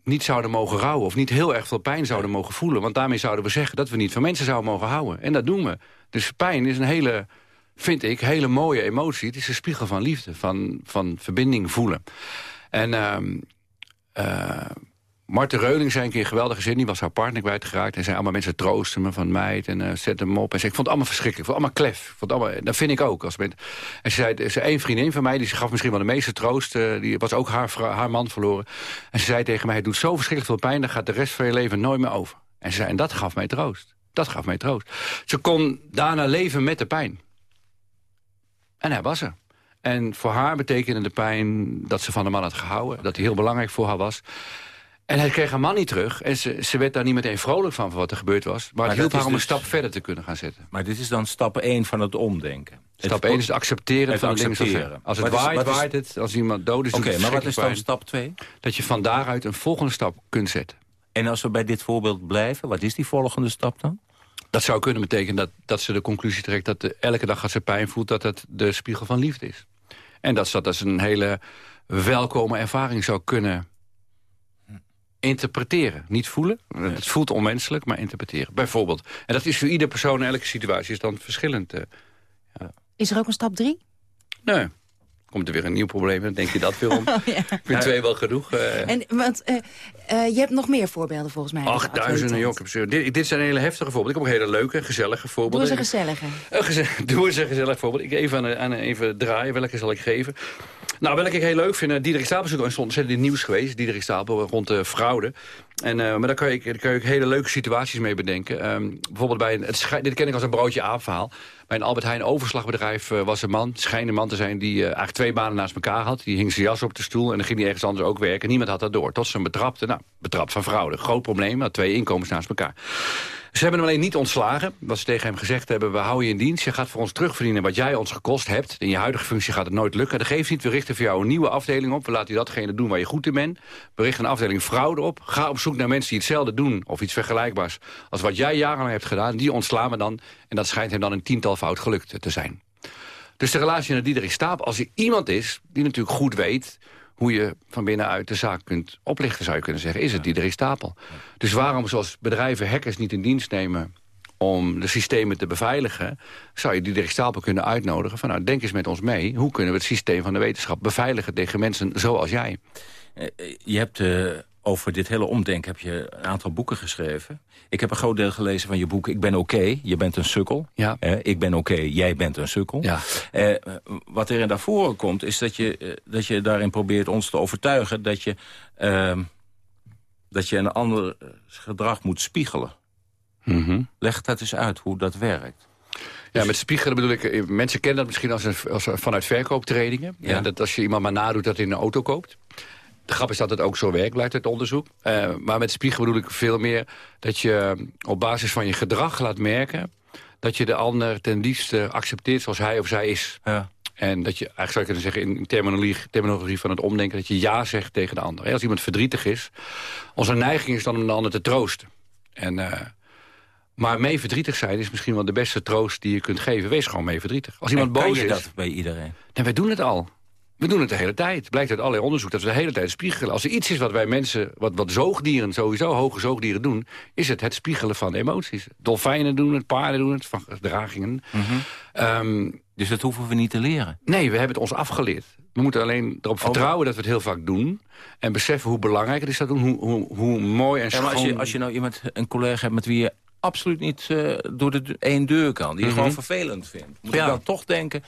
niet zouden mogen rouwen... of niet heel erg veel pijn zouden mogen voelen. Want daarmee zouden we zeggen dat we niet van mensen zouden mogen houden. En dat doen we. Dus pijn is een hele, vind ik, hele mooie emotie. Het is een spiegel van liefde, van, van verbinding voelen. En eh, Marten Reuling zei een keer een geweldige zin. Die was haar partner kwijtgeraakt. En zei allemaal mensen troosten me van meid. En eh zet hem op. En zei, ik vond het allemaal verschrikkelijk. Ik vond allemaal klef. Vond allemaal, dat vind ik ook. Als men, en ze zei, is één vriendin van mij. Die gaf misschien wel de meeste troost. eh, die was ook haar, haar man verloren. En ze zei tegen mij, het doet zo verschrikkelijk veel pijn. Dat gaat de rest van je leven nooit meer over. En ze zei, en dat gaf mij troost. Dat gaf mij troost. Ze kon daarna leven met de pijn. En hij was er. En voor haar betekende de pijn dat ze van de man had gehouden. Dat hij heel belangrijk voor haar was. En hij kreeg haar man niet terug. En ze, ze werd daar niet meteen vrolijk van, van wat er gebeurd was. Maar, Maar het hielp dat haar om een dus- stap verder te kunnen gaan zetten. Maar dit is dan stap 1 van het omdenken. Stap Het- 1 is het accepteren het van het accepteren. Als het Wat is- waait, is- waait het. Als iemand dood is, Oké, maar wat is dan stap 2? pijn. Dat je van daaruit een volgende stap kunt zetten. En als we bij dit voorbeeld blijven, wat is die volgende stap dan? Dat zou kunnen betekenen dat, dat ze de conclusie trekt... dat de- elke dag als ze pijn voelt, dat het de spiegel van liefde is. En dat ze dat als een hele welkome ervaring zou kunnen interpreteren. Niet voelen. Het voelt onmenselijk, maar interpreteren. Bijvoorbeeld. En dat is voor ieder persoon in elke situatie is dan verschillend. eh. Is er ook een stap 3? Nee. Komt er weer een nieuw probleem, dan denk je dat weer om. Ik vind twee wel genoeg. eh. En, want eh, eh, je hebt nog meer voorbeelden volgens mij. Ach, duizenden, joh. Dit, dit zijn hele heftige voorbeelden. Ik heb ook hele leuke, gezellige Doe voorbeelden. eens een gezellige. Geze- Doe eens een gezellig voorbeeld. Ik even, aan, aan even draaien. Welke zal ik geven? Nou, welke ik heel leuk vind. Diederik Stapel is ook stond ontzettend nieuws geweest. Diederik Stapel rond de fraude. En, maar daar kan, je, daar kan je ook hele leuke situaties mee bedenken. Ehm, bijvoorbeeld bij een, het dit ken ik als een broodje aap verhaal. Bij een Albert Heijn overslagbedrijf eh, was een man, schijnt een man te zijn... die eh, eigenlijk twee banen naast elkaar had. Die hing zijn jas op de stoel en dan ging hij ergens anders ook werken. Niemand had dat door. Tot ze hem betrapte. Nou, betrapt van fraude. Groot probleem, had twee inkomens naast elkaar. Ze hebben hem alleen niet ontslagen. Wat ze tegen hem gezegd hebben, we houden je in dienst. Je gaat voor ons terugverdienen wat jij ons gekost hebt. In je huidige functie gaat het nooit lukken. Dat geeft niet, we richten voor jou een nieuwe afdeling op. We laten je datgene doen waar je goed in bent. We richten een afdeling fraude op. Ga op zoek naar mensen die hetzelfde doen. Of iets vergelijkbaars. Als wat jij jarenlang hebt gedaan. Die ontslaan we dan. En dat schijnt hem dan een tiental fout gelukt te zijn. Dus de relatie naar Diederik Staap, als er iemand is die natuurlijk goed weet hoe je van binnenuit de zaak kunt oplichten, zou je kunnen zeggen, is het Diederik Stapel. Dus waarom zoals bedrijven hackers niet in dienst nemen om de systemen te beveiligen... zou je Diederik Stapel kunnen uitnodigen van... nou, denk eens met ons mee, hoe kunnen we het systeem van de wetenschap beveiligen tegen mensen zoals jij? Eh, Je hebt eh, over dit hele omdenken heb je een aantal boeken geschreven. Ik heb een groot deel gelezen van je boek Ik ben oké, je bent een sukkel. Ja. Eh, ik ben oké, jij bent een sukkel. Ja. Eh, wat er in daarvoor komt, is dat je, eh, dat je daarin probeert ons te overtuigen... dat je, ehm, dat je een ander gedrag moet spiegelen. Mhm. Leg dat eens uit, hoe dat werkt. Ja, met spiegelen bedoel ik... Mensen kennen dat misschien als, een, als vanuit verkooptrainingen. Ja. Ja. dat als je iemand maar nadoet dat hij een auto koopt. De grap is dat het ook zo werkt, blijkt uit onderzoek. Eh, maar met spiegelen bedoel ik veel meer... dat je op basis van je gedrag laat merken... dat je de ander ten liefste accepteert zoals hij of zij is. Ja. En dat je, eigenlijk zou je kunnen zeggen in terminologie, terminologie van het omdenken... dat je ja zegt tegen de ander. Als iemand verdrietig is, onze neiging is dan om de ander te troosten. En, eh, maar mee verdrietig zijn is misschien wel de beste troost die je kunt geven. Wees gewoon mee verdrietig. Als iemand En kan boos je is... dat bij iedereen? Nee, wij doen het al. We doen het de hele tijd. Blijkt uit allerlei onderzoek dat we de hele tijd spiegelen. Als er iets is wat wij mensen, wat, wat zoogdieren sowieso, hoge zoogdieren doen... is het het spiegelen van emoties. Dolfijnen doen het, paarden doen het, van gedragingen. Ehm, dus dat hoeven we niet te leren? Nee, we hebben het ons afgeleerd. We moeten alleen erop vertrouwen dat we het heel vaak doen. En beseffen hoe belangrijk het is dat doen. Hoe, hoe, hoe mooi en Ja, schoon... maar als, je, als je nou iemand, een collega hebt met wie je absoluut niet eh, door de één deur kan... die je Mhm. gewoon vervelend vindt, moet Ja. je dan toch denken...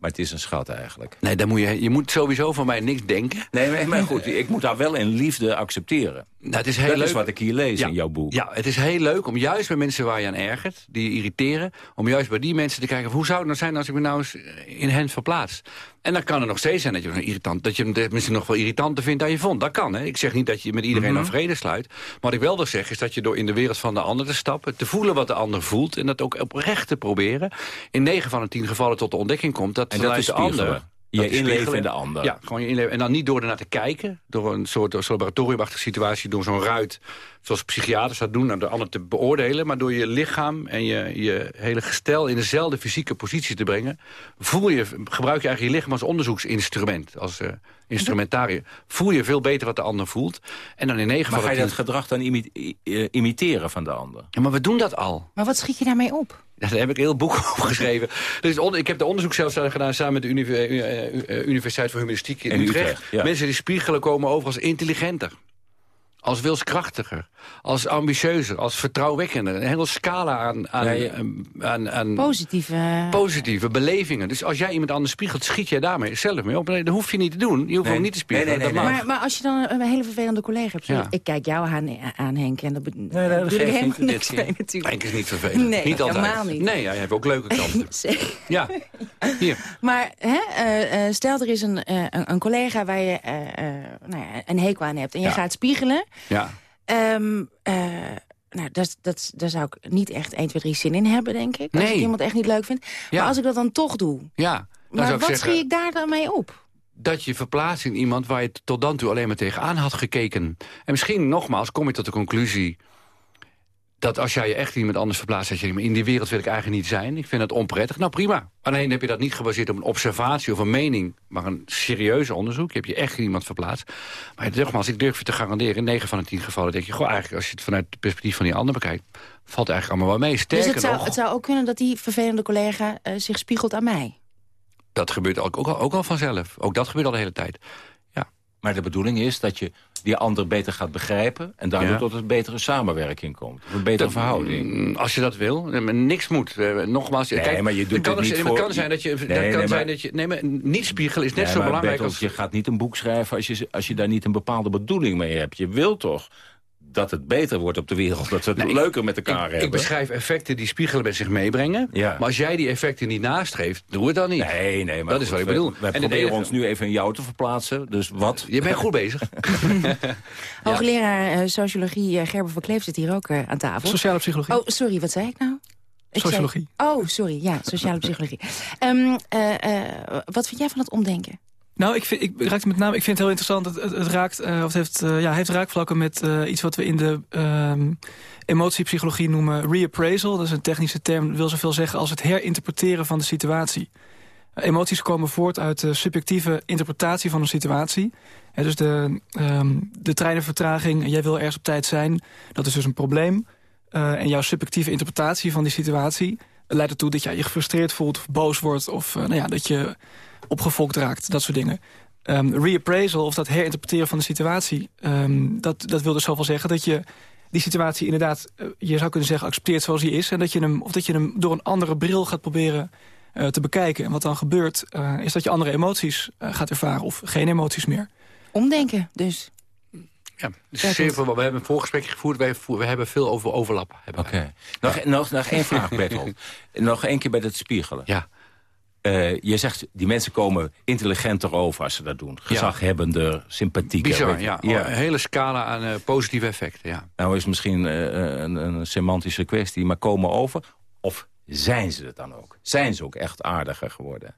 maar het is een schat eigenlijk. Nee, dan moet je, je moet sowieso van mij niks denken. Nee, maar, goed, ik moet haar wel in liefde accepteren. Nou, het is heel dat leuk. is wat ik hier lees Ja. in jouw boek. Ja, het is heel leuk om juist bij mensen waar je aan ergert, die je irriteren, om juist bij die mensen te kijken, hoe zou het nou zijn als ik me nou eens in hen verplaats? En dan kan het nog steeds zijn dat je, een irritant, dat je hem misschien nog wel irritanter vindt dan je vond. Dat kan, hè. Ik zeg niet dat je met iedereen Mhm. een vrede sluit. Maar wat ik wel wil zeggen is dat je door in de wereld van de ander te stappen, te voelen wat de ander voelt en dat ook oprecht te proberen, in 9 van de 10 gevallen tot de ontdekking komt dat En dat is de ander... Je inleven in de ander. Ja, gewoon je inleven. En dan niet door ernaar te kijken, door een soort laboratoriumachtige situatie, door zo'n ruit, zoals psychiaters dat doen, naar de ander te beoordelen, maar door je lichaam en je, je hele gestel in dezelfde fysieke positie te brengen, voel je, gebruik je eigenlijk je lichaam als onderzoeksinstrument, als eh, instrumentarium. Voel je veel beter wat de ander voelt. En dan in negen Maar ga je dat gedrag dan eh, imiteren van de ander? Ja, maar we doen dat al. Maar wat schiet je daarmee op? Daar heb ik een heel boek over geschreven. Dus ik heb de onderzoek zelfs gedaan samen met de Univ- eh, eh, Universiteit voor Humanistiek in, In Utrecht. Utrecht, ja. Mensen die spiegelen komen over als intelligenter. Als wilskrachtiger. Als ambitieuzer. Als vertrouwwekkender. Een hele scala aan, aan, Ja, ja. aan, aan Positieve... positieve belevingen. Dus als jij iemand anders spiegelt, schiet jij daarmee zelf mee op. Nee, dat hoef je niet te doen. Je hoeft Nee. hem niet te spiegelen. Nee, nee, nee. Maar, maar als je dan een hele vervelende collega hebt... Ja. ik kijk jou aan, aan Henk en dat, be- dat daar bedoel ik geeft helemaal niet. Dit niks zie- mee natuurlijk. Henk is niet vervelend. Nee, niet altijd. helemaal niet. Nee, hij heeft ook leuke kanten. Ja, hier. Maar hè, eh, eh, stel er is een, eh, een, een collega waar je eh, eh, nou ja, een hekel aan hebt... en je Ja. gaat spiegelen... Ja. Ehm, eh, nou, dat, dat, daar zou ik niet echt 1, 2, 3 zin in hebben, denk ik. Als ik iemand echt niet leuk vind. Ja. Maar als ik dat dan toch doe... Ja, maar zou ik wat zeggen... schiet ik daar dan mee op? dat je verplaatst in iemand waar je tot dan toe alleen maar tegenaan had gekeken. En misschien, nogmaals, kom je tot de conclusie... dat als jij je echt iemand anders verplaatst... dat je in die wereld wil ik eigenlijk niet zijn. Ik vind dat onprettig. Nou, prima. Alleen heb je dat niet gebaseerd op een observatie of een mening... maar een serieus onderzoek. Je hebt je echt iemand verplaatst. Maar nogmaals, ik durf je te garanderen... in 9 van de 10 gevallen denk je... goh, eigenlijk als je het vanuit het perspectief van die ander bekijkt... valt eigenlijk allemaal wel mee. Sterker dus het zou, nog, het zou ook kunnen dat die vervelende collega eh, zich spiegelt aan mij. dat gebeurt ook, ook, al, ook al vanzelf. Ook dat gebeurt al de hele tijd. Maar de bedoeling is dat je die ander beter gaat begrijpen... en daardoor Ja. tot een betere samenwerking komt. Of een betere Dat- verhouding. Mm, Als je dat wil. Niks moet. Eh, Nogmaals, Nee, kijk, maar je doet het kan, niet het voor- kan zijn dat je... Nee, dat nee, kan maar- zijn dat je nee, maar niet spiegelen is net zo belangrijk als... Je gaat niet een boek schrijven als je, als je daar niet een bepaalde bedoeling mee hebt. Je wilt toch dat het beter wordt op de wereld. Dat we het ik- leuker met elkaar ik, hebben. ik beschrijf effecten die spiegelen met zich meebrengen. Ja. Maar als jij die effecten niet nastreeft, doe het dan niet. Nee, nee, maar Dat is wat ik we- bedoel. We, En het proberen enige- ons nu even in jou te verplaatsen. Dus wat? Je bent goed bezig. Hoogleraar eh, sociologie eh, Gerber van Kleef zit hier ook eh, aan tafel. Sociale psychologie. Oh, sorry, wat zei ik nou? Ik zei- Sociologie. oh, sorry, ja, sociale psychologie. Ehm, eh, eh, wat vind jij van het omdenken? Nou, ik, vind, ik raakte met name, ik vind het heel interessant. Het, het, raakt, eh, of het heeft, eh, ja, heeft raakvlakken met eh, iets wat we in de ehm, emotiepsychologie noemen reappraisal. Dat is een technische term, dat wil zoveel zeggen als het herinterpreteren van de situatie. Emoties komen voort uit de subjectieve interpretatie van een situatie. Dus de, ehm, de treinenvertraging, jij wil ergens op tijd zijn, dat is dus een probleem. En jouw subjectieve interpretatie van die situatie leidt ertoe dat jij je gefrustreerd voelt of boos wordt... of nou ja, dat je opgefokt raakt, dat soort dingen. um, reappraisal, of dat herinterpreteren van de situatie... Um, dat, dat wil dus zoveel zeggen dat je die situatie inderdaad, uh, je zou kunnen zeggen, accepteert zoals die is. En dat je hem, of dat je hem door een andere bril gaat proberen uh, te bekijken. En wat dan gebeurt, uh, is dat je andere emoties gaat ervaren of geen emoties meer. Omdenken dus. Ja, dus zeer veel, we hebben een voorgesprek gevoerd. Wij we hebben veel over overlap. Oké. Okay. Nog, nog, nog één vraag, Bertel. nog één keer bij het spiegelen. Ja. Uh, je zegt, die mensen komen intelligenter over als ze dat doen. Gezaghebbender, sympathieker. Bizar, ja. ja. Een hele scala aan uh, positieve effecten, ja. Nou is misschien uh, een, een, semantische kwestie, maar komen over... of zijn ze het dan ook? Zijn ze ook echt aardiger geworden?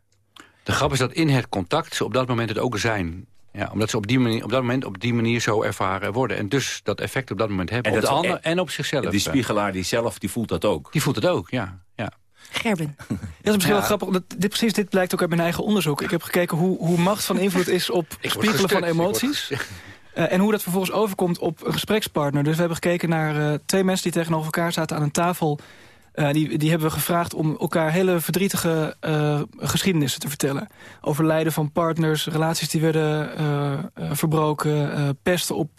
De grap is dat in het contact ze op dat moment het ook zijn. Ja, omdat ze op, die manier, op dat moment op die manier zo ervaren worden. En dus dat effect op dat moment hebben. En op de ander en op zichzelf. Die spiegelaar die zelf, die voelt dat ook. Die voelt het ook, ja. Gerben. Ja, dat is misschien wel grappig. dit, precies dit blijkt ook uit mijn eigen onderzoek. Ik heb gekeken hoe, hoe macht van invloed is op spiegelen van emoties. Uh, en hoe dat vervolgens overkomt op een gesprekspartner. Dus we hebben gekeken naar uh, twee mensen die tegenover elkaar zaten aan een tafel. Uh, die, die hebben we gevraagd om elkaar hele verdrietige geschiedenissen te vertellen. Over lijden van partners, relaties die werden verbroken... pesten op,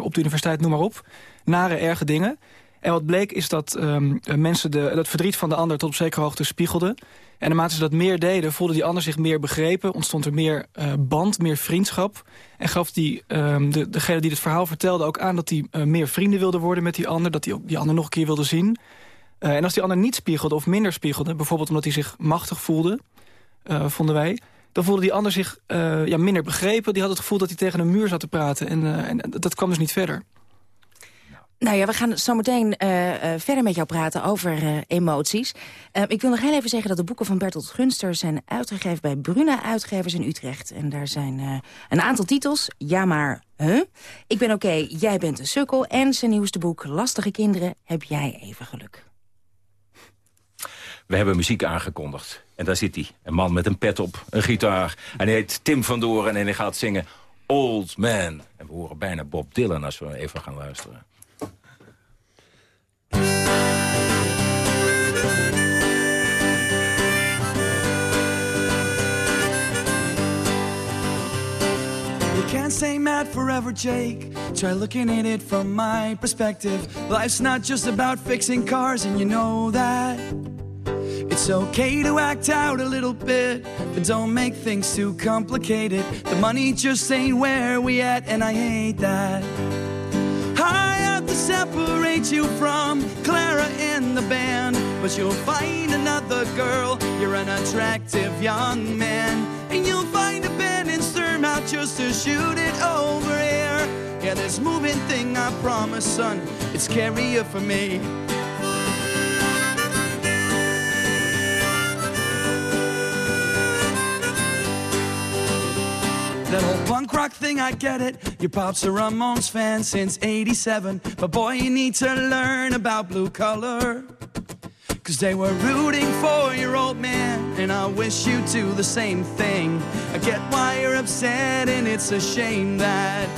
op de universiteit, noem maar op. Nare, erge dingen. En wat bleek is dat um, mensen de, dat verdriet van de ander tot op zekere hoogte spiegelden. En naarmate ze dat meer deden, voelde die ander zich meer begrepen. Ontstond er meer uh, band, meer vriendschap. En gaf die, um, de, degene die het verhaal vertelde ook aan dat hij uh, meer vrienden wilde worden met die ander. Dat hij ook die ander nog een keer wilde zien. Uh, en als die ander niet spiegelde of minder spiegelde, bijvoorbeeld omdat hij zich machtig voelde, vonden wij dan voelde die ander zich ja, minder begrepen. Die had het gevoel dat hij tegen een muur zat te praten. En, en dat kwam dus niet verder. Nou ja, we gaan zo meteen uh, uh, verder met jou praten over uh, emoties. ik wil nog heel even zeggen dat de boeken van Bertolt Gunster... zijn uitgegeven bij Bruna Uitgevers in Utrecht. En daar zijn een aantal titels. Ja, maar... Huh? Ik ben oké, jij bent een sukkel. En zijn nieuwste boek Lastige Kinderen, heb jij even geluk. We hebben muziek aangekondigd. En daar zit hij. Een man met een pet op, een gitaar. En hij heet Tim van Doren en hij gaat zingen Old Man. En we horen bijna Bob Dylan als we even gaan luisteren. Can't stay mad forever, Jake. Try looking at it from my perspective. Life's not just about fixing cars, and you know that. It's okay to act out a little bit, but don't make things too complicated. The money just ain't where we at, and I hate that. I have to separate you from Clara in the band, but you'll find another girl. You're an attractive young man, and you'll just to shoot it over here. Yeah, this moving thing, I promise, son, it's scarier for me. That whole punk rock thing, I get it. Your pop's a Ramones fan since 87. But boy, you need to learn about blue collar. Cause they were rooting for your old man, and I wish you do the same thing. I get why you're upset, and it's a shame that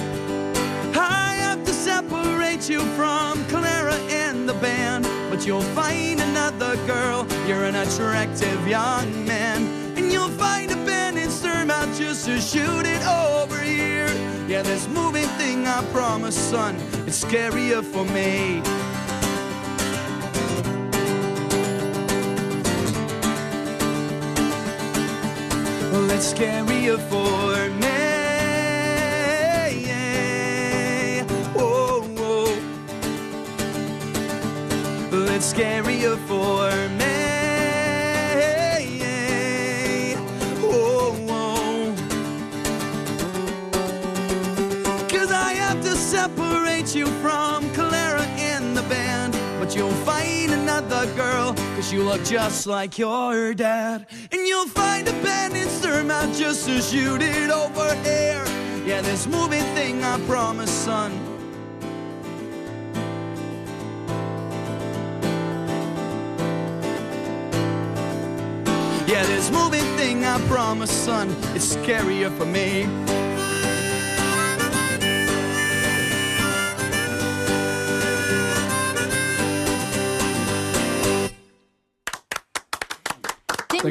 I have to separate you from Clara and the band. But you'll find another girl, you're an attractive young man, and you'll find a band and in Sternmouth just to shoot it over here. Yeah, this moving thing, I promise, son, it's scarier for me. It's scarier for me. Oh, oh. It's scarier for me. Look just like your dad. And you'll find a band in Sternmouth just to shoot it over here. Yeah, this moving thing, I promise, son. Yeah, this moving thing, I promise, son, it's scarier for me.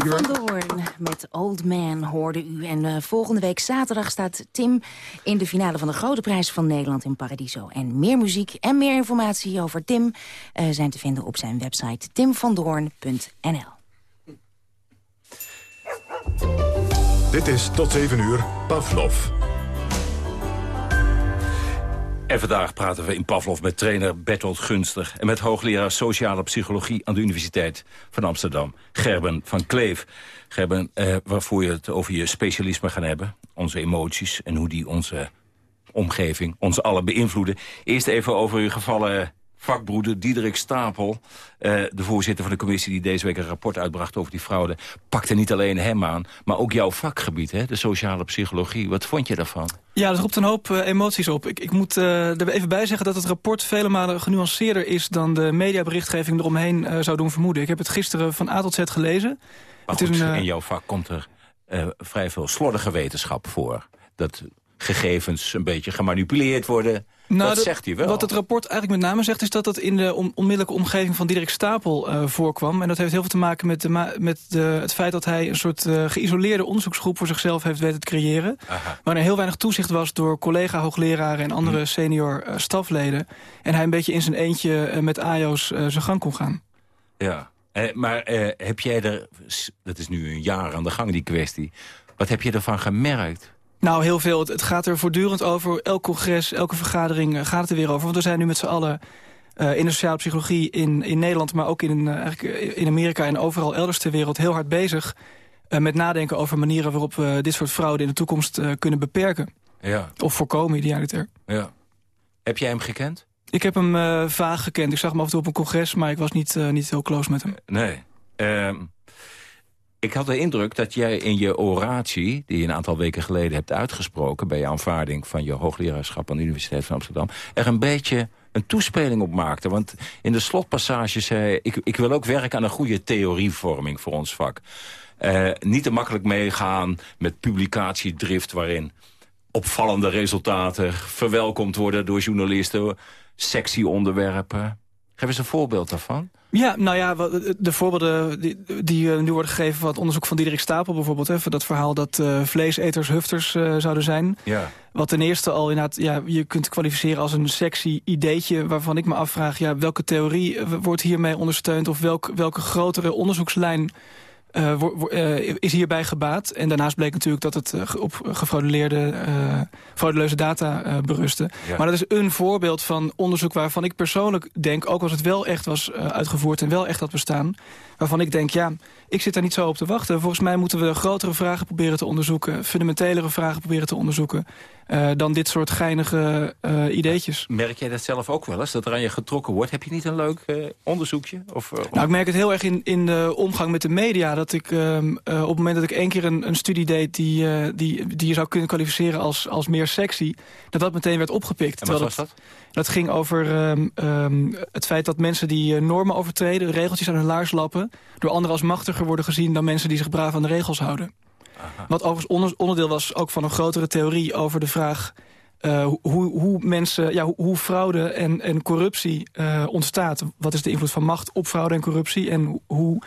Tim van Doorn met Old Man hoorde u. En uh, volgende week zaterdag staat Tim in de finale van de Grote Prijs van Nederland in Paradiso. En meer muziek en meer informatie over Tim uh, zijn te vinden op zijn website timvandoorn.nl. Dit is tot 7 uur Pavlov. En vandaag praten we in Pavlov met trainer Bertolt Gunster... en met hoogleraar sociale psychologie aan de Universiteit van Amsterdam, Gerben van Kleef. Gerben, eh, waarvoor je het over je specialisme gaan hebben. Onze emoties en hoe die onze omgeving, ons allen beïnvloeden. Eerst even over uw gevallen vakbroeder Diederik Stapel... Eh, de voorzitter van de commissie die deze week een rapport uitbracht over die fraude... pakte niet alleen hem aan, maar ook jouw vakgebied, hè, de sociale psychologie. Wat vond je daarvan? Ja, dat roept een hoop uh, emoties op. Ik, ik moet uh, er even bij zeggen dat het rapport vele malen genuanceerder is... dan de mediaberichtgeving eromheen zou doen vermoeden. Ik heb het gisteren van A tot Z gelezen. Maar het goed, is een, in jouw vak komt er vrij veel slordige wetenschap voor. Dat gegevens een beetje gemanipuleerd worden. Nou, dat zegt hij wel. Wat het rapport eigenlijk met name zegt... is dat dat in de on onmiddellijke omgeving van Dirk Stapel uh, voorkwam. En dat heeft heel veel te maken met, de met de, het feit dat hij... een soort uh, geïsoleerde onderzoeksgroep voor zichzelf heeft weten te creëren. Aha. Waar er heel weinig toezicht was door collega-hoogleraren... en andere hm. senior uh, stafleden. En hij een beetje in zijn eentje met AJO's zijn gang kon gaan. Ja, maar heb jij er... Dat is nu een jaar aan de gang, die kwestie. Wat heb je ervan gemerkt? Nou, heel veel. Het, gaat er voortdurend over. Elk congres, elke vergadering uh, gaat het er weer over. Want we zijn nu met z'n allen uh, in de sociale psychologie in, in Nederland... maar ook in, uh, eigenlijk in Amerika en overal elders ter wereld heel hard bezig... met nadenken over manieren waarop we dit soort fraude in de toekomst kunnen beperken. Ja. Of voorkomen, idealiter. Ja. Heb jij hem gekend? Ik heb hem vaag gekend. Ik zag hem af en toe op een congres, maar ik was niet, niet heel close met hem. Nee. Ehm, ik had de indruk dat jij in je oratie... die je een aantal weken geleden hebt uitgesproken... bij je aanvaarding van je hoogleraarschap aan de Universiteit van Amsterdam... er een beetje een toespeling op maakte. Want in de slotpassage zei ik... ik wil ook werken aan een goede theorievorming voor ons vak. Uh, niet te makkelijk meegaan met publicatiedrift... waarin opvallende resultaten verwelkomd worden door journalisten... sexy onderwerpen. Geef eens een voorbeeld daarvan. Ja, nou ja, de voorbeelden die, die eh, nu worden gegeven van het onderzoek van Diederik Stapel bijvoorbeeld. Hè, dat verhaal dat uh, vleeseters hufters uh, zouden zijn. Ja. Wat ten eerste al inderdaad, ja, je kunt kwalificeren als een sexy ideetje... waarvan ik me afvraag, ja, welke theorie wordt hiermee ondersteund... of welk, welke grotere onderzoekslijn is hierbij gebaat. En daarnaast bleek natuurlijk dat het uh, op gefrauduleerde, frauduleuze data berustte. Ja. Maar dat is een voorbeeld van onderzoek waarvan ik persoonlijk denk... ook als het wel echt was uitgevoerd en wel echt had bestaan... waarvan ik denk, ja, ik zit daar niet zo op te wachten. Volgens mij moeten we grotere vragen proberen te onderzoeken... fundamentelere vragen proberen te onderzoeken... Uh, dan dit soort geinige uh, ideetjes. Merk jij dat zelf ook wel eens, dat er aan je getrokken wordt? Heb je niet een leuk uh, onderzoekje? Of, nou, ik merk het heel erg in, in de omgang met de media. Dat ik ehm, op het moment dat ik één keer een, een studie deed... Die, die, die je zou kunnen kwalificeren als, als meer sexy... dat dat meteen werd opgepikt. En wat was dat? Dat ging over um, um, het feit dat mensen die normen overtreden... regeltjes aan hun laars lappen... door anderen als machtiger worden gezien... dan mensen die zich braaf aan de regels houden. Aha. Wat overigens onderdeel was ook van een grotere theorie over de vraag... Uh, hoe, hoe, mensen, ja, hoe, hoe fraude en, en corruptie uh, ontstaat. Wat is de invloed van macht op fraude en corruptie? En hoe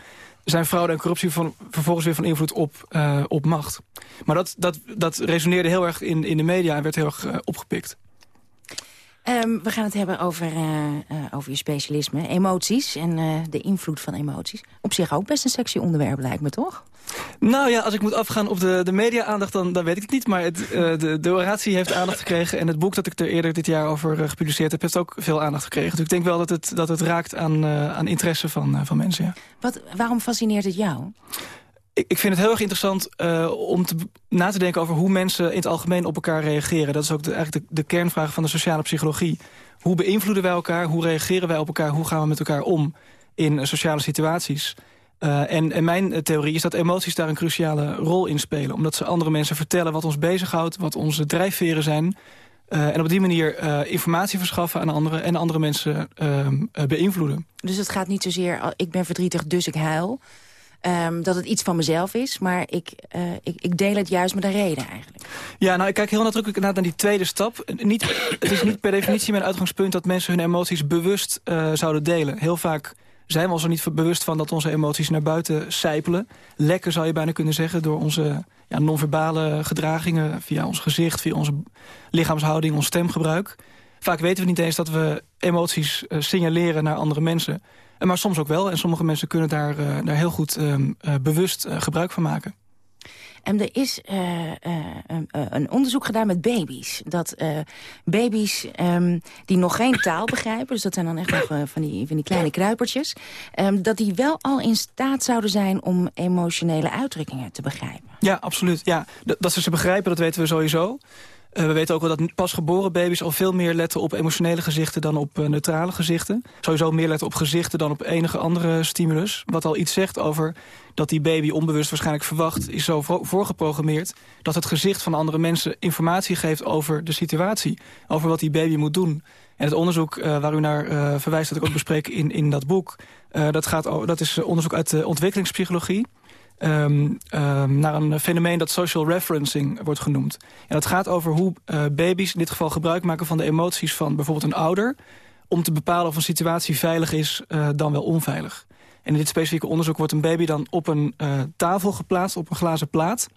zijn fraude en corruptie van, vervolgens weer van invloed op, uh, op macht? Maar dat, dat, dat resoneerde heel erg in, in de media en werd heel erg opgepikt. Um, we gaan het hebben over, uh, uh, over je specialisme, emoties en uh, de invloed van emoties. Op zich ook best een sexy onderwerp lijkt me, toch? Nou ja, als ik moet afgaan op de, de media-aandacht, dan, dan weet ik het niet. Maar het, de, de oratie heeft aandacht gekregen. En het boek dat ik er eerder dit jaar over gepubliceerd heb... heeft ook veel aandacht gekregen. Dus ik denk wel dat het, dat het raakt aan, aan interesse van, van mensen, ja. Wat, waarom fascineert het jou? Ik, vind het heel erg interessant uh, om te, na te denken over hoe mensen in het algemeen op elkaar reageren. Dat is ook de, eigenlijk de, de kernvraag van de sociale psychologie. Hoe beïnvloeden wij elkaar? Hoe reageren wij op elkaar? Hoe gaan we met elkaar om in uh, sociale situaties? Uh, en, mijn theorie is dat emoties daar een cruciale rol in spelen. Omdat ze andere mensen vertellen wat ons bezighoudt, wat onze drijfveren zijn. En op die manier informatie verschaffen aan anderen en andere mensen uh, beïnvloeden. Dus het gaat niet zozeer, ik ben verdrietig, dus ik huil. Um, dat het iets van mezelf is, maar ik, uh, ik, ik, deel het juist met een reden eigenlijk. Ja, nou, ik kijk heel nadrukkelijk naar die tweede stap. Niet, het is niet per definitie mijn uitgangspunt dat mensen hun emoties bewust uh, zouden delen. Heel vaak zijn we ons er niet bewust van dat onze emoties naar buiten sijpelen. Lekken zou je bijna kunnen zeggen door onze ja, non-verbale gedragingen... via ons gezicht, via onze lichaamshouding, ons stemgebruik. Vaak weten we niet eens dat we emoties uh, signaleren naar andere mensen. Maar soms ook wel. En sommige mensen kunnen daar, uh, daar heel goed ehm, bewust gebruik van maken. En er is een onderzoek gedaan met baby's. Dat baby's um, die nog geen taal begrijpen... dus dat zijn dan echt nog van, die, van die kleine kruipertjes... Um, dat die wel al in staat zouden zijn om emotionele uitdrukkingen te begrijpen. Ja, absoluut. Ja, dat ze ze begrijpen, dat weten we sowieso. Uh, we weten ook wel dat pasgeboren baby's al veel meer letten op emotionele gezichten dan op uh, neutrale gezichten. Sowieso meer letten op gezichten dan op enige andere stimulus. Wat al iets zegt over dat die baby onbewust waarschijnlijk verwacht... is zo voorgeprogrammeerd dat het gezicht van andere mensen informatie geeft over de situatie. Over wat die baby moet doen. En het onderzoek uh, waar u naar verwijst, dat ik ook bespreek in, in dat boek... dat, gaat, dat is onderzoek uit de ontwikkelingspsychologie... Um, um, naar een fenomeen dat social referencing wordt genoemd. En dat gaat over hoe uh, baby's in dit geval gebruik maken van de emoties van bijvoorbeeld een ouder... om te bepalen of een situatie veilig is uh, dan wel onveilig. En in dit specifieke onderzoek wordt een baby dan op een uh, tafel geplaatst, op een glazen plaat...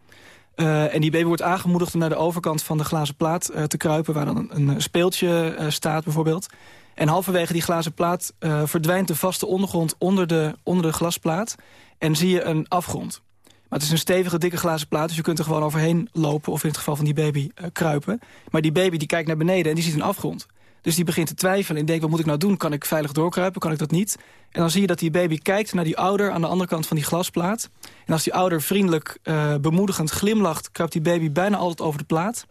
en die baby wordt aangemoedigd om naar de overkant van de glazen plaat te kruipen... waar dan een, een speeltje staat bijvoorbeeld. En halverwege die glazen plaat verdwijnt de vaste ondergrond onder de, onder de glasplaat en zie je een afgrond. Maar het is een stevige, dikke glazen plaat, dus je kunt er gewoon overheen lopen... of in het geval van die baby uh, kruipen. Maar die baby die kijkt naar beneden en die ziet een afgrond. Dus die begint te twijfelen en denkt, wat moet ik nou doen? Kan ik veilig doorkruipen? Kan ik dat niet? En dan zie je dat die baby kijkt naar die ouder aan de andere kant van die glasplaat. En als die ouder vriendelijk, uh, bemoedigend glimlacht... kruipt die baby bijna altijd over de plaat.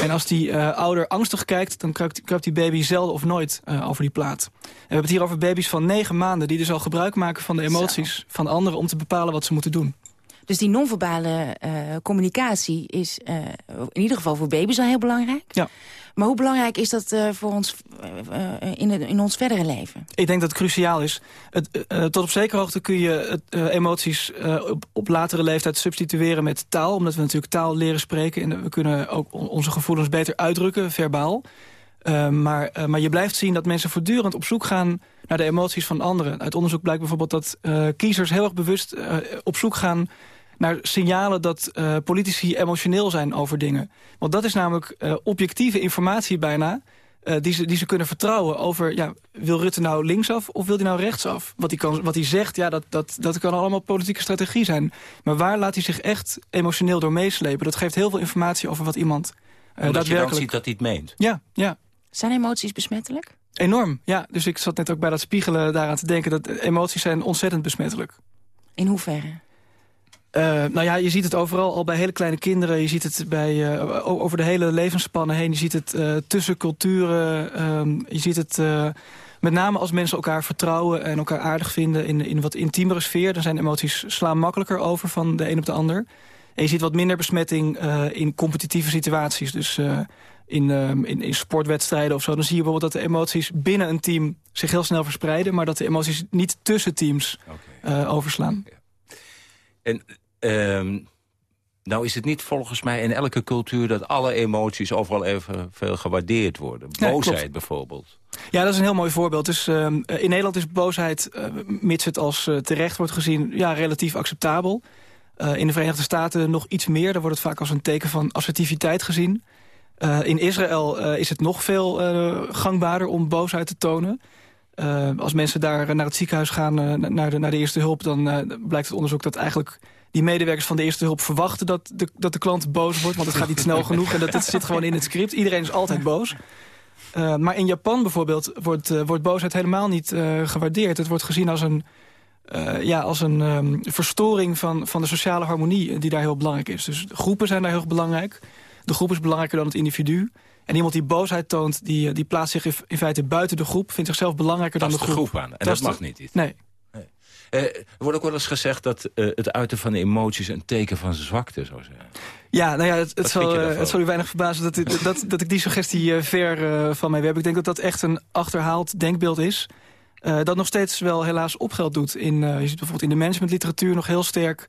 En als die uh, ouder angstig kijkt, dan kruipt, kruipt die baby zelden of nooit uh, over die plaat. En we hebben het hier over baby's van negen maanden... die dus al gebruik maken van de emoties Zo. van anderen... om te bepalen wat ze moeten doen. Dus die non-verbale uh, communicatie is in ieder geval voor baby's al heel belangrijk. Ja. Maar hoe belangrijk is dat uh, voor ons uh, in, het, in ons verdere leven? Ik denk dat het cruciaal is. Het, tot op zekere hoogte kun je emoties op, op latere leeftijd substitueren met taal. Omdat we natuurlijk taal leren spreken. En we kunnen ook onze gevoelens beter uitdrukken, verbaal. maar, maar je blijft zien dat mensen voortdurend op zoek gaan naar de emoties van anderen. Uit onderzoek blijkt bijvoorbeeld dat kiezers heel erg bewust op zoek gaan naar signalen dat uh, politici emotioneel zijn over dingen. Want dat is namelijk uh, objectieve informatie bijna... Uh, die, ze, die ze kunnen vertrouwen over... Ja, wil Rutte nou linksaf of wil hij nou rechtsaf? Wat hij, kan, wat hij zegt, ja, dat, dat, dat kan allemaal politieke strategie zijn. Maar waar laat hij zich echt emotioneel door meeslepen? Dat geeft heel veel informatie over wat iemand uh, daadwerkelijk... je dan ziet dat hij het meent? Ja, ja. Zijn emoties besmettelijk? Enorm, ja. Dus ik zat net ook bij dat spiegelen daaraan te denken... dat emoties zijn ontzettend besmettelijk. In hoeverre? Uh, nou ja, je ziet het overal, al bij hele kleine kinderen. Je ziet het bij, uh, over de hele levensspannen heen. Je ziet het uh, tussen culturen. Um, je ziet het met name als mensen elkaar vertrouwen... en elkaar aardig vinden in, in wat intiemere sfeer. Dan zijn emoties slaan makkelijker over van de een op de ander. En je ziet wat minder besmetting in competitieve situaties. Dus in, in, in, sportwedstrijden of zo. Dan zie je bijvoorbeeld dat de emoties binnen een team zich heel snel verspreiden... maar dat de emoties niet tussen teams okay. overslaan. En Um, nou is het niet volgens mij in elke cultuur... dat alle emoties overal even veel gewaardeerd worden. Boosheid ja, bijvoorbeeld. Ja, dat is een heel mooi voorbeeld. Dus, uh, in Nederland is boosheid, uh, mits het als uh, terecht wordt gezien... ja, relatief acceptabel. in de Verenigde Staten nog iets meer. Daar wordt het vaak als een teken van assertiviteit gezien. in Israël is het nog veel gangbaarder om boosheid te tonen... als mensen daar naar het ziekenhuis gaan, naar, de, naar de eerste hulp... dan blijkt het onderzoek dat eigenlijk die medewerkers van de eerste hulp verwachten dat de, dat de klant boos wordt. Want het gaat niet snel genoeg en dat, dat zit gewoon in het script. Iedereen is altijd boos. Uh, maar in Japan bijvoorbeeld wordt, uh, wordt boosheid helemaal niet uh, gewaardeerd. Het wordt gezien als een, ja, als een um, verstoring van, van de sociale harmonie die daar heel belangrijk is. Dus groepen zijn daar heel belangrijk. De groep is belangrijker dan het individu. En iemand die boosheid toont, die, die plaatst zich in feite buiten de groep... vindt zichzelf belangrijker dan de groep. de groep aan. En dat, dat mag niet. Nee. Uh, er wordt ook wel eens gezegd dat uh, het uiten van de emoties een teken van zwakte zou zijn. Ja, nou ja, het, het, zal, uh, het zal u weinig verbazen dat, dat, dat ik die suggestie ver van mij heb. Ik denk dat dat echt een achterhaald denkbeeld is. dat nog steeds wel helaas opgeld doet. In, je ziet bijvoorbeeld in de managementliteratuur nog heel sterk...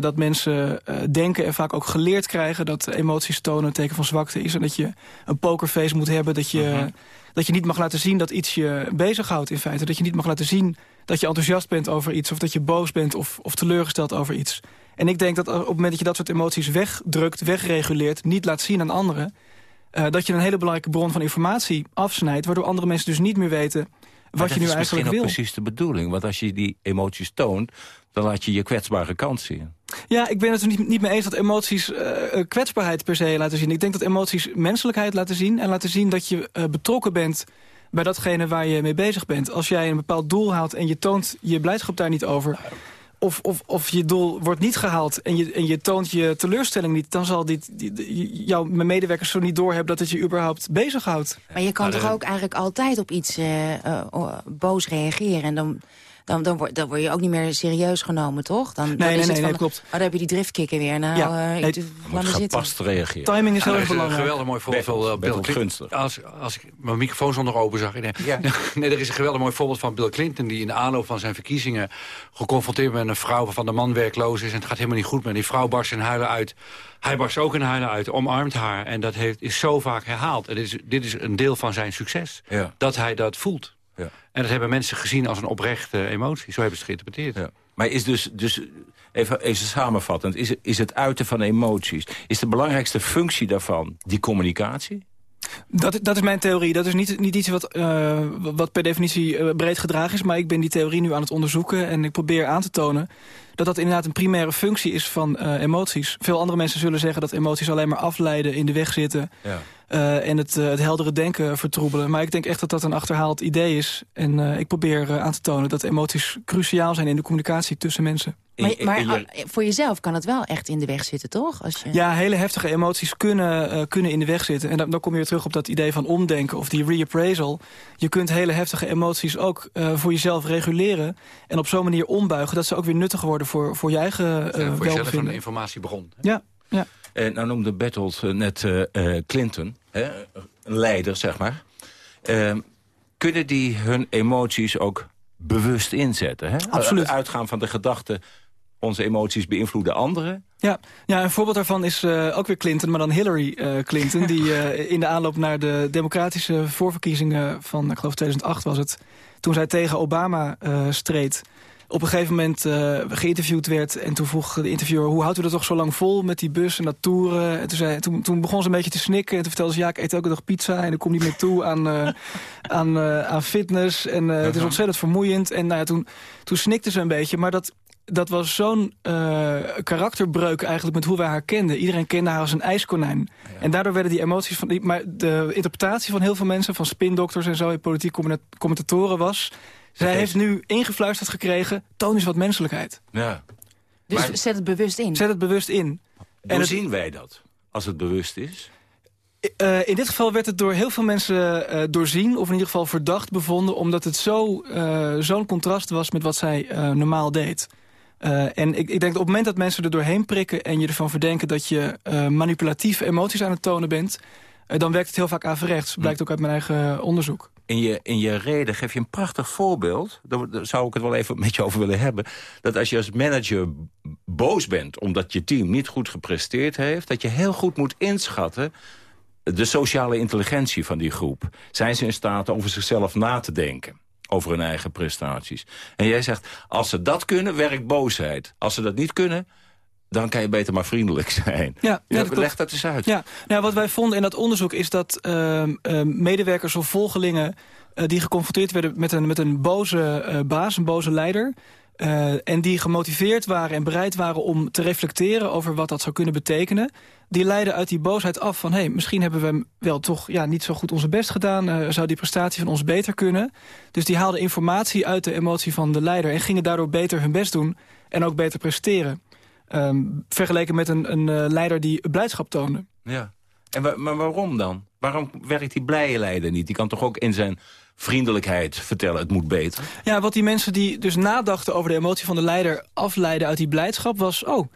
dat mensen denken en vaak ook geleerd krijgen... dat emoties tonen een teken van zwakte is. En dat je een pokerface moet hebben. Dat je, -huh. dat je niet mag laten zien dat iets je bezighoudt in feite. Dat je niet mag laten zien dat je enthousiast bent over iets... of dat je boos bent of, of teleurgesteld over iets. En ik denk dat op het moment dat je dat soort emoties wegdrukt, wegreguleert... niet laat zien aan anderen... Uh, dat je een hele belangrijke bron van informatie afsnijdt... waardoor andere mensen dus niet meer weten wat je nu eigenlijk wil. dat is precies de bedoeling. Want als je die emoties toont, dan laat je je kwetsbare kant zien. Ja, ik ben het er niet, niet mee eens dat emoties uh, kwetsbaarheid per se laten zien. Ik denk dat emoties menselijkheid laten zien... en laten zien dat je uh, betrokken bent bij datgene waar je mee bezig bent. Als jij een bepaald doel haalt en je toont je blijdschap daar niet over of, of, of je doel wordt niet gehaald en je, en je toont je teleurstelling niet... dan zal dit, die, jouw medewerkers zo niet doorhebben dat het je überhaupt bezighoudt. Maar je kan toch ook eigenlijk altijd op iets uh, uh, boos reageren... en dan dan, dan, word, dan word je ook niet meer serieus genomen, toch? Dan, nee, dan nee, is nee, het van, nee, klopt. Oh, dan heb je die driftkikker weer. Nou, ja, uh, nee, ik, laat me zitten. reageren. Timing is heel erg belangrijk. Een geweldig mooi voorbeeld van Bill Clinton. Als, als ik mijn microfoon zo nog open zag. Nee, ja. nee, er is een geweldig mooi voorbeeld van Bill Clinton... die in de aanloop van zijn verkiezingen geconfronteerd met een vrouw... waarvan de man werkloos is en het gaat helemaal niet goed met die vrouw barst in huilen uit. Hij barst ook in huilen uit, omarmt haar. En dat heeft, is zo vaak herhaald. En dit is, dit is een deel van zijn succes. Ja. Dat hij dat voelt. Ja. En dat hebben mensen gezien als een oprechte emotie. Zo hebben ze het geïnterpreteerd. Ja. Maar is dus, dus even, even samenvattend, is, is het uiten van emoties... is de belangrijkste functie daarvan die communicatie? Dat, dat is mijn theorie. Dat is niet, niet iets wat, uh, wat per definitie uh, breed gedragen is... maar ik ben die theorie nu aan het onderzoeken... en ik probeer aan te tonen dat dat inderdaad een primaire functie is van uh, emoties. Veel andere mensen zullen zeggen dat emoties alleen maar afleiden... in de weg zitten ja. Uh, en het, uh, het heldere denken vertroebelen. Maar ik denk echt dat dat een achterhaald idee is. En ik probeer aan te tonen dat emoties cruciaal zijn... in de communicatie tussen mensen. Maar, maar voor jezelf kan het wel echt in de weg zitten, toch? Als je... Ja, hele heftige emoties kunnen, uh, kunnen in de weg zitten. En dan, dan kom je weer terug op dat idee van omdenken of die reappraisal. Je kunt hele heftige emoties ook uh, voor jezelf reguleren... en op zo'n manier ombuigen dat ze ook weer nuttig worden voor, voor je eigen uh, ja, Voor jezelf een informatiebron. Ja, ja. En nou noemde Bertolt net Clinton, hè? een leider, zeg maar. Ehm, kunnen die hun emoties ook bewust inzetten? Hè? Absoluut. Uitgaan van de gedachte onze emoties beïnvloeden anderen. Ja, ja een voorbeeld daarvan is uh, ook weer Clinton, maar dan Hillary uh, Clinton... die uh, in de aanloop naar de democratische voorverkiezingen van, ik geloof 2008 was het... toen zij tegen Obama streed, op een gegeven moment geïnterviewd werd... en toen vroeg de interviewer, hoe houdt u dat toch zo lang vol met die bus en dat toeren? En toen, zei, toen, toen begon ze een beetje te snikken en toen vertelde ze... ja, ik eet elke dag pizza en ik kom niet meer toe aan, aan, aan fitness... en het is ontzettend vermoeiend. En nou ja, toen, toen snikte ze een beetje, maar dat dat was zo'n uh, karakterbreuk eigenlijk met hoe wij haar kenden. Iedereen kende haar als een ijskonijn. Ja. En daardoor werden die emoties van... Die, maar de interpretatie van heel veel mensen, van spindokters en zo... en politiek commentatoren was... zij heeft nu ingefluisterd gekregen... toon eens wat menselijkheid. Ja. Dus maar, zet het bewust in. Zet het bewust in. Hoe en zien het, wij dat, als het bewust is? Uh, in dit geval werd het door heel veel mensen uh, doorzien... of in ieder geval verdacht bevonden... omdat het zo'n uh, zo contrast was met wat zij normaal deed. Uh, en ik, ik denk dat op het moment dat mensen er doorheen prikken... en je ervan verdenken dat je uh, manipulatief emoties aan het tonen bent... Uh, dan werkt het heel vaak averechts. Blijkt ook uit mijn eigen onderzoek. In je, in je reden geef je een prachtig voorbeeld. Daar, daar zou ik het wel even met je over willen hebben. Dat als je als manager boos bent omdat je team niet goed gepresteerd heeft... dat je heel goed moet inschatten de sociale intelligentie van die groep. Zijn ze in staat over zichzelf na te denken? over hun eigen prestaties. En jij zegt, als ze dat kunnen, werkt boosheid. Als ze dat niet kunnen, dan kan je beter maar vriendelijk zijn. Ja, ja, dat leg dat eens uit. Ja, nou, wat wij vonden in dat onderzoek is dat uh, uh, medewerkers of volgelingen... Uh, die geconfronteerd werden met een, met een boze baas, een boze leider... Uh, en die gemotiveerd waren en bereid waren om te reflecteren over wat dat zou kunnen betekenen. Die leiden uit die boosheid af van, hé, hey, misschien hebben we wel toch ja, niet zo goed onze best gedaan. Zou die prestatie van ons beter kunnen? Dus die haalden informatie uit de emotie van de leider en gingen daardoor beter hun best doen en ook beter presteren. Um, vergeleken met een, een uh, leider die blijdschap toonde. Ja, en wa maar waarom dan? Waarom werkt die blije leider niet? Die kan toch ook in zijn vriendelijkheid vertellen, het moet beter? Ja, wat die mensen die dus nadachten over de emotie van de leider afleiden uit die blijdschap was... oh,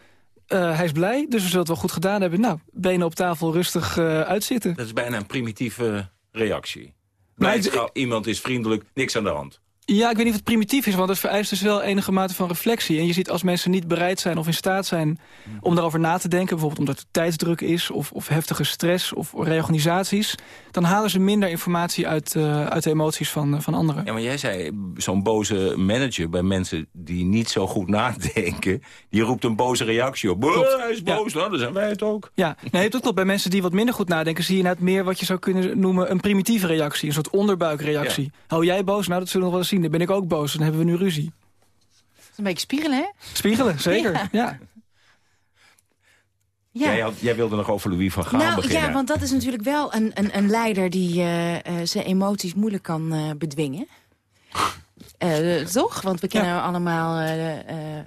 uh, hij is blij, dus we zullen het wel goed gedaan hebben. Nou, benen op tafel rustig uh, uitzitten. Dat is bijna een primitieve reactie. Blijdschap, iemand is vriendelijk, niks aan de hand. Ja, ik weet niet of het primitief is, want het vereist dus wel enige mate van reflectie. En je ziet als mensen niet bereid zijn of in staat zijn om daarover na te denken... bijvoorbeeld omdat er tijdsdruk is of, of heftige stress of reorganisaties... dan halen ze minder informatie uit, uh, uit de emoties van, uh, van anderen. Ja, maar jij zei, zo'n boze manager bij mensen die niet zo goed nadenken... die roept een boze reactie op. Hij is boos, ja. nou, dan zijn wij het ook. Ja, nee, dat klopt. Bij mensen die wat minder goed nadenken... zie je net meer wat je zou kunnen noemen een primitieve reactie. Een soort onderbuikreactie. Ja. Hou jij boos? Nou, dat zullen we nog wel eens zien. Dan ben ik ook boos. Dan hebben we nu ruzie. Dat is een beetje spiegelen, hè? Spiegelen, zeker. ja. ja. Ja. Jij, had, jij, wilde nog over Louis van Gaal nou, beginnen. Ja, want dat is natuurlijk wel een, een, een leider die uh, uh, zijn emoties moeilijk kan uh, bedwingen. toch? Want we kennen ja. allemaal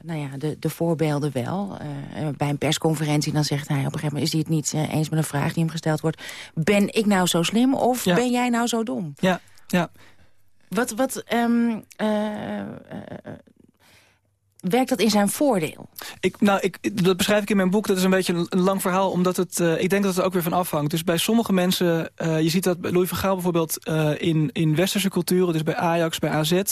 nou ja, de, de voorbeelden wel. bij een persconferentie dan zegt hij op een gegeven moment... is hij het niet eens met een vraag die hem gesteld wordt. Ben ik nou zo slim of ja. ben jij nou zo dom? Ja, ja. Wat, wat um, werkt dat in zijn voordeel? Ik, nou, ik, dat beschrijf ik in mijn boek. Dat is een beetje een, lang verhaal, omdat het, ik denk dat het er ook weer van afhangt. Dus bij sommige mensen, je ziet dat Louis van Gaal bijvoorbeeld in, in westerse culturen, dus bij Ajax, bij AZ...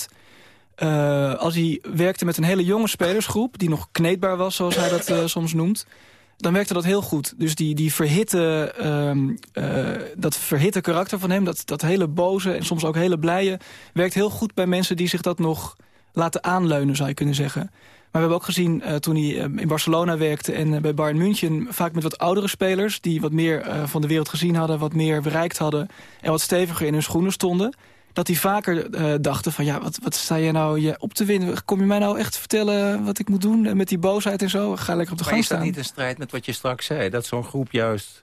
als hij werkte met een hele jonge spelersgroep, die nog kneedbaar was, zoals hij dat soms noemt dan werkte dat heel goed. Dus die, die verhitte, um, uh, dat verhitte karakter van hem, dat, dat hele boze en soms ook hele blije... werkt heel goed bij mensen die zich dat nog laten aanleunen, zou je kunnen zeggen. Maar we hebben ook gezien uh, toen hij uh, in Barcelona werkte en uh, bij Bayern München... vaak met wat oudere spelers die wat meer van de wereld gezien hadden... wat meer bereikt hadden en wat steviger in hun schoenen stonden dat die vaker uh, dachten van... ja, wat, wat sta je nou je op te winnen? Kom je mij nou echt vertellen wat ik moet doen met die boosheid en zo? Ga lekker op de maar gang staan. Maar is dat niet in strijd met wat je straks zei? Dat zo'n groep juist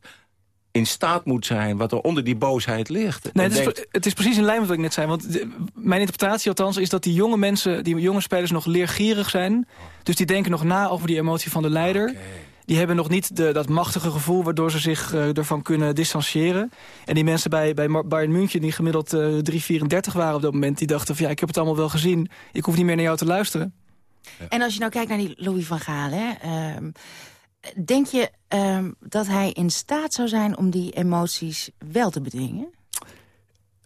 in staat moet zijn wat er onder die boosheid ligt. Nee, het is, het is, precies in lijn met wat ik net zei. Want de, mijn interpretatie althans is dat die jonge mensen... die jonge spelers nog leergierig zijn. Dus die denken nog na over die emotie van de leider... Okay die hebben nog niet de, dat machtige gevoel... waardoor ze zich uh, ervan kunnen distancieren. En die mensen bij, bij Bayern München... die gemiddeld uh, 3,34 waren op dat moment... die dachten van ja, ik heb het allemaal wel gezien. Ik hoef niet meer naar jou te luisteren. Ja. En als je nou kijkt naar die Louis van Gaal... Hè, uh, denk je uh, dat hij in staat zou zijn om die emoties wel te bedwingen?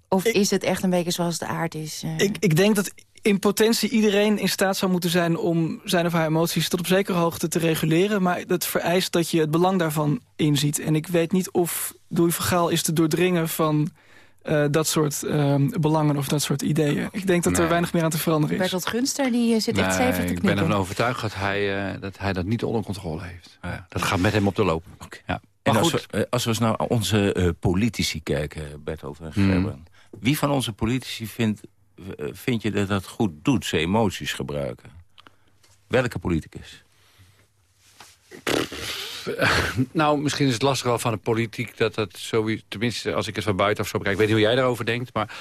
Of ik, is het echt een beetje zoals de aard is? Uh... Ik, ik denk dat in potentie iedereen in staat zou moeten zijn... om zijn of haar emoties tot op zekere hoogte te reguleren. Maar dat vereist dat je het belang daarvan inziet. En ik weet niet of Louis van Gaal is te doordringen van... Uh, dat soort uh, belangen of dat soort ideeën. Ik denk dat nee. er weinig meer aan te veranderen is. Bertolt Gunster die zit echt nee, stevig te knippen. Ik ben ervan overtuigd dat hij, uh, dat hij dat niet onder controle heeft. Dat gaat met hem op de loop. Okay. Ja. En als we, als we eens naar onze politici kijken, Bertolt en Gerben... Hmm. wie van onze politici vindt vind je dat dat goed doet, ze emoties gebruiken? Welke politicus? Nou, misschien is het lastig wel van de politiek... dat dat zo, tenminste als ik het van buitenaf zo bekijk... ik weet niet hoe jij daarover denkt, maar...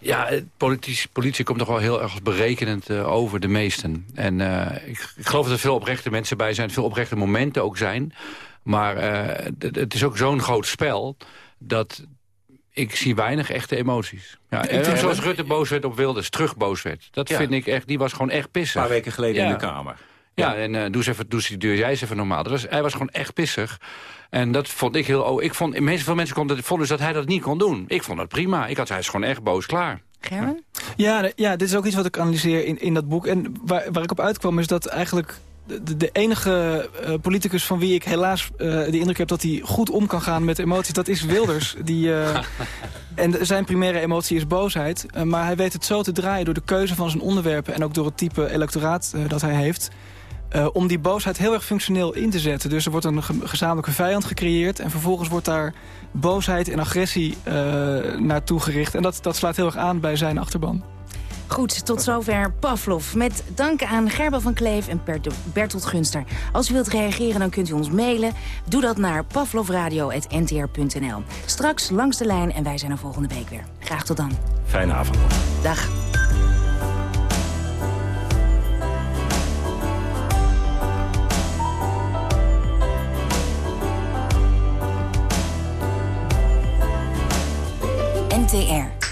Ja, politie, politie komt toch wel heel erg berekenend uh, over, de meesten. En uh, ik, ik, geloof dat er veel oprechte mensen bij zijn... veel oprechte momenten ook zijn. Maar het is ook zo'n groot spel... dat ik zie weinig echte emoties. Ja, en zoals Rutte boos werd op Wilders, terug boos werd. Dat ja. vind ik echt, die was gewoon echt pissig. Een paar weken geleden ja. in de Kamer. Ja, en uh, doe, eens even, doe, doe jij eens even normaal. Dat was, hij was gewoon echt pissig. En dat vond ik heel... Oh, ik vond, veel mensen konden, vonden dus dat hij dat niet kon doen. Ik vond dat prima. Ik had, hij is gewoon echt boos klaar. Gerben? Ja, ja, dit is ook iets wat ik analyseer in, in dat boek. En waar, waar ik op uitkwam is dat eigenlijk de, de, enige uh, politicus van wie ik helaas uh, de indruk heb... dat hij goed om kan gaan met emoties, dat is Wilders. die, uh, en zijn primaire emotie is boosheid. maar hij weet het zo te draaien door de keuze van zijn onderwerpen... en ook door het type electoraat dat hij heeft... om die boosheid heel erg functioneel in te zetten. Dus er wordt een ge gezamenlijke vijand gecreëerd... en vervolgens wordt daar boosheid en agressie naartoe gericht. En dat, dat slaat heel erg aan bij zijn achterban. Goed, tot zover Pavlov. Met dank aan Gerben van Kleef en Bertolt Gunster. Als u wilt reageren, dan kunt u ons mailen. Doe dat naar pavlovradio.ntr.nl. Straks langs de lijn en wij zijn er volgende week weer. Graag tot dan. Fijne avond. Dag. NTR.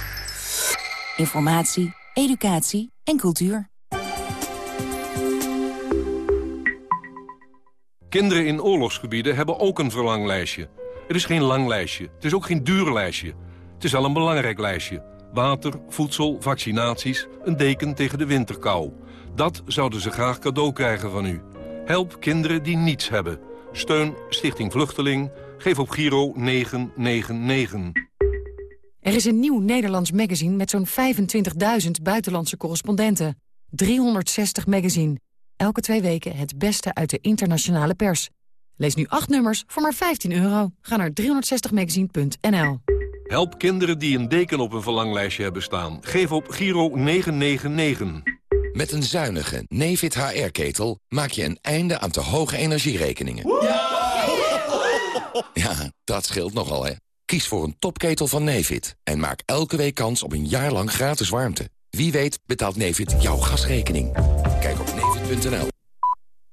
Informatie educatie en cultuur. Kinderen in oorlogsgebieden hebben ook een verlanglijstje. Het is geen lang lijstje, het is ook geen duur lijstje. Het is al een belangrijk lijstje. Water, voedsel, vaccinaties, een deken tegen de winterkou. Dat zouden ze graag cadeau krijgen van u. Help kinderen die niets hebben. Steun Stichting Vluchteling. Geef op Giro 999. Er is een nieuw Nederlands magazine met zo'n 25.000 buitenlandse correspondenten. 360 magazine. Elke twee weken het beste uit de internationale pers. Lees nu acht nummers voor maar 15 euro. Ga naar 360magazine.nl. Help kinderen die een deken op een verlanglijstje hebben staan. Geef op Giro 999. Met een zuinige Nefit HR-ketel maak je een einde aan te hoge energierekeningen. Ja, dat scheelt nogal, hè. Kies voor een topketel van Nefit en maak elke week kans op een jaar lang gratis warmte. Wie weet betaalt Nefit jouw gasrekening. Kijk op nefit.nl.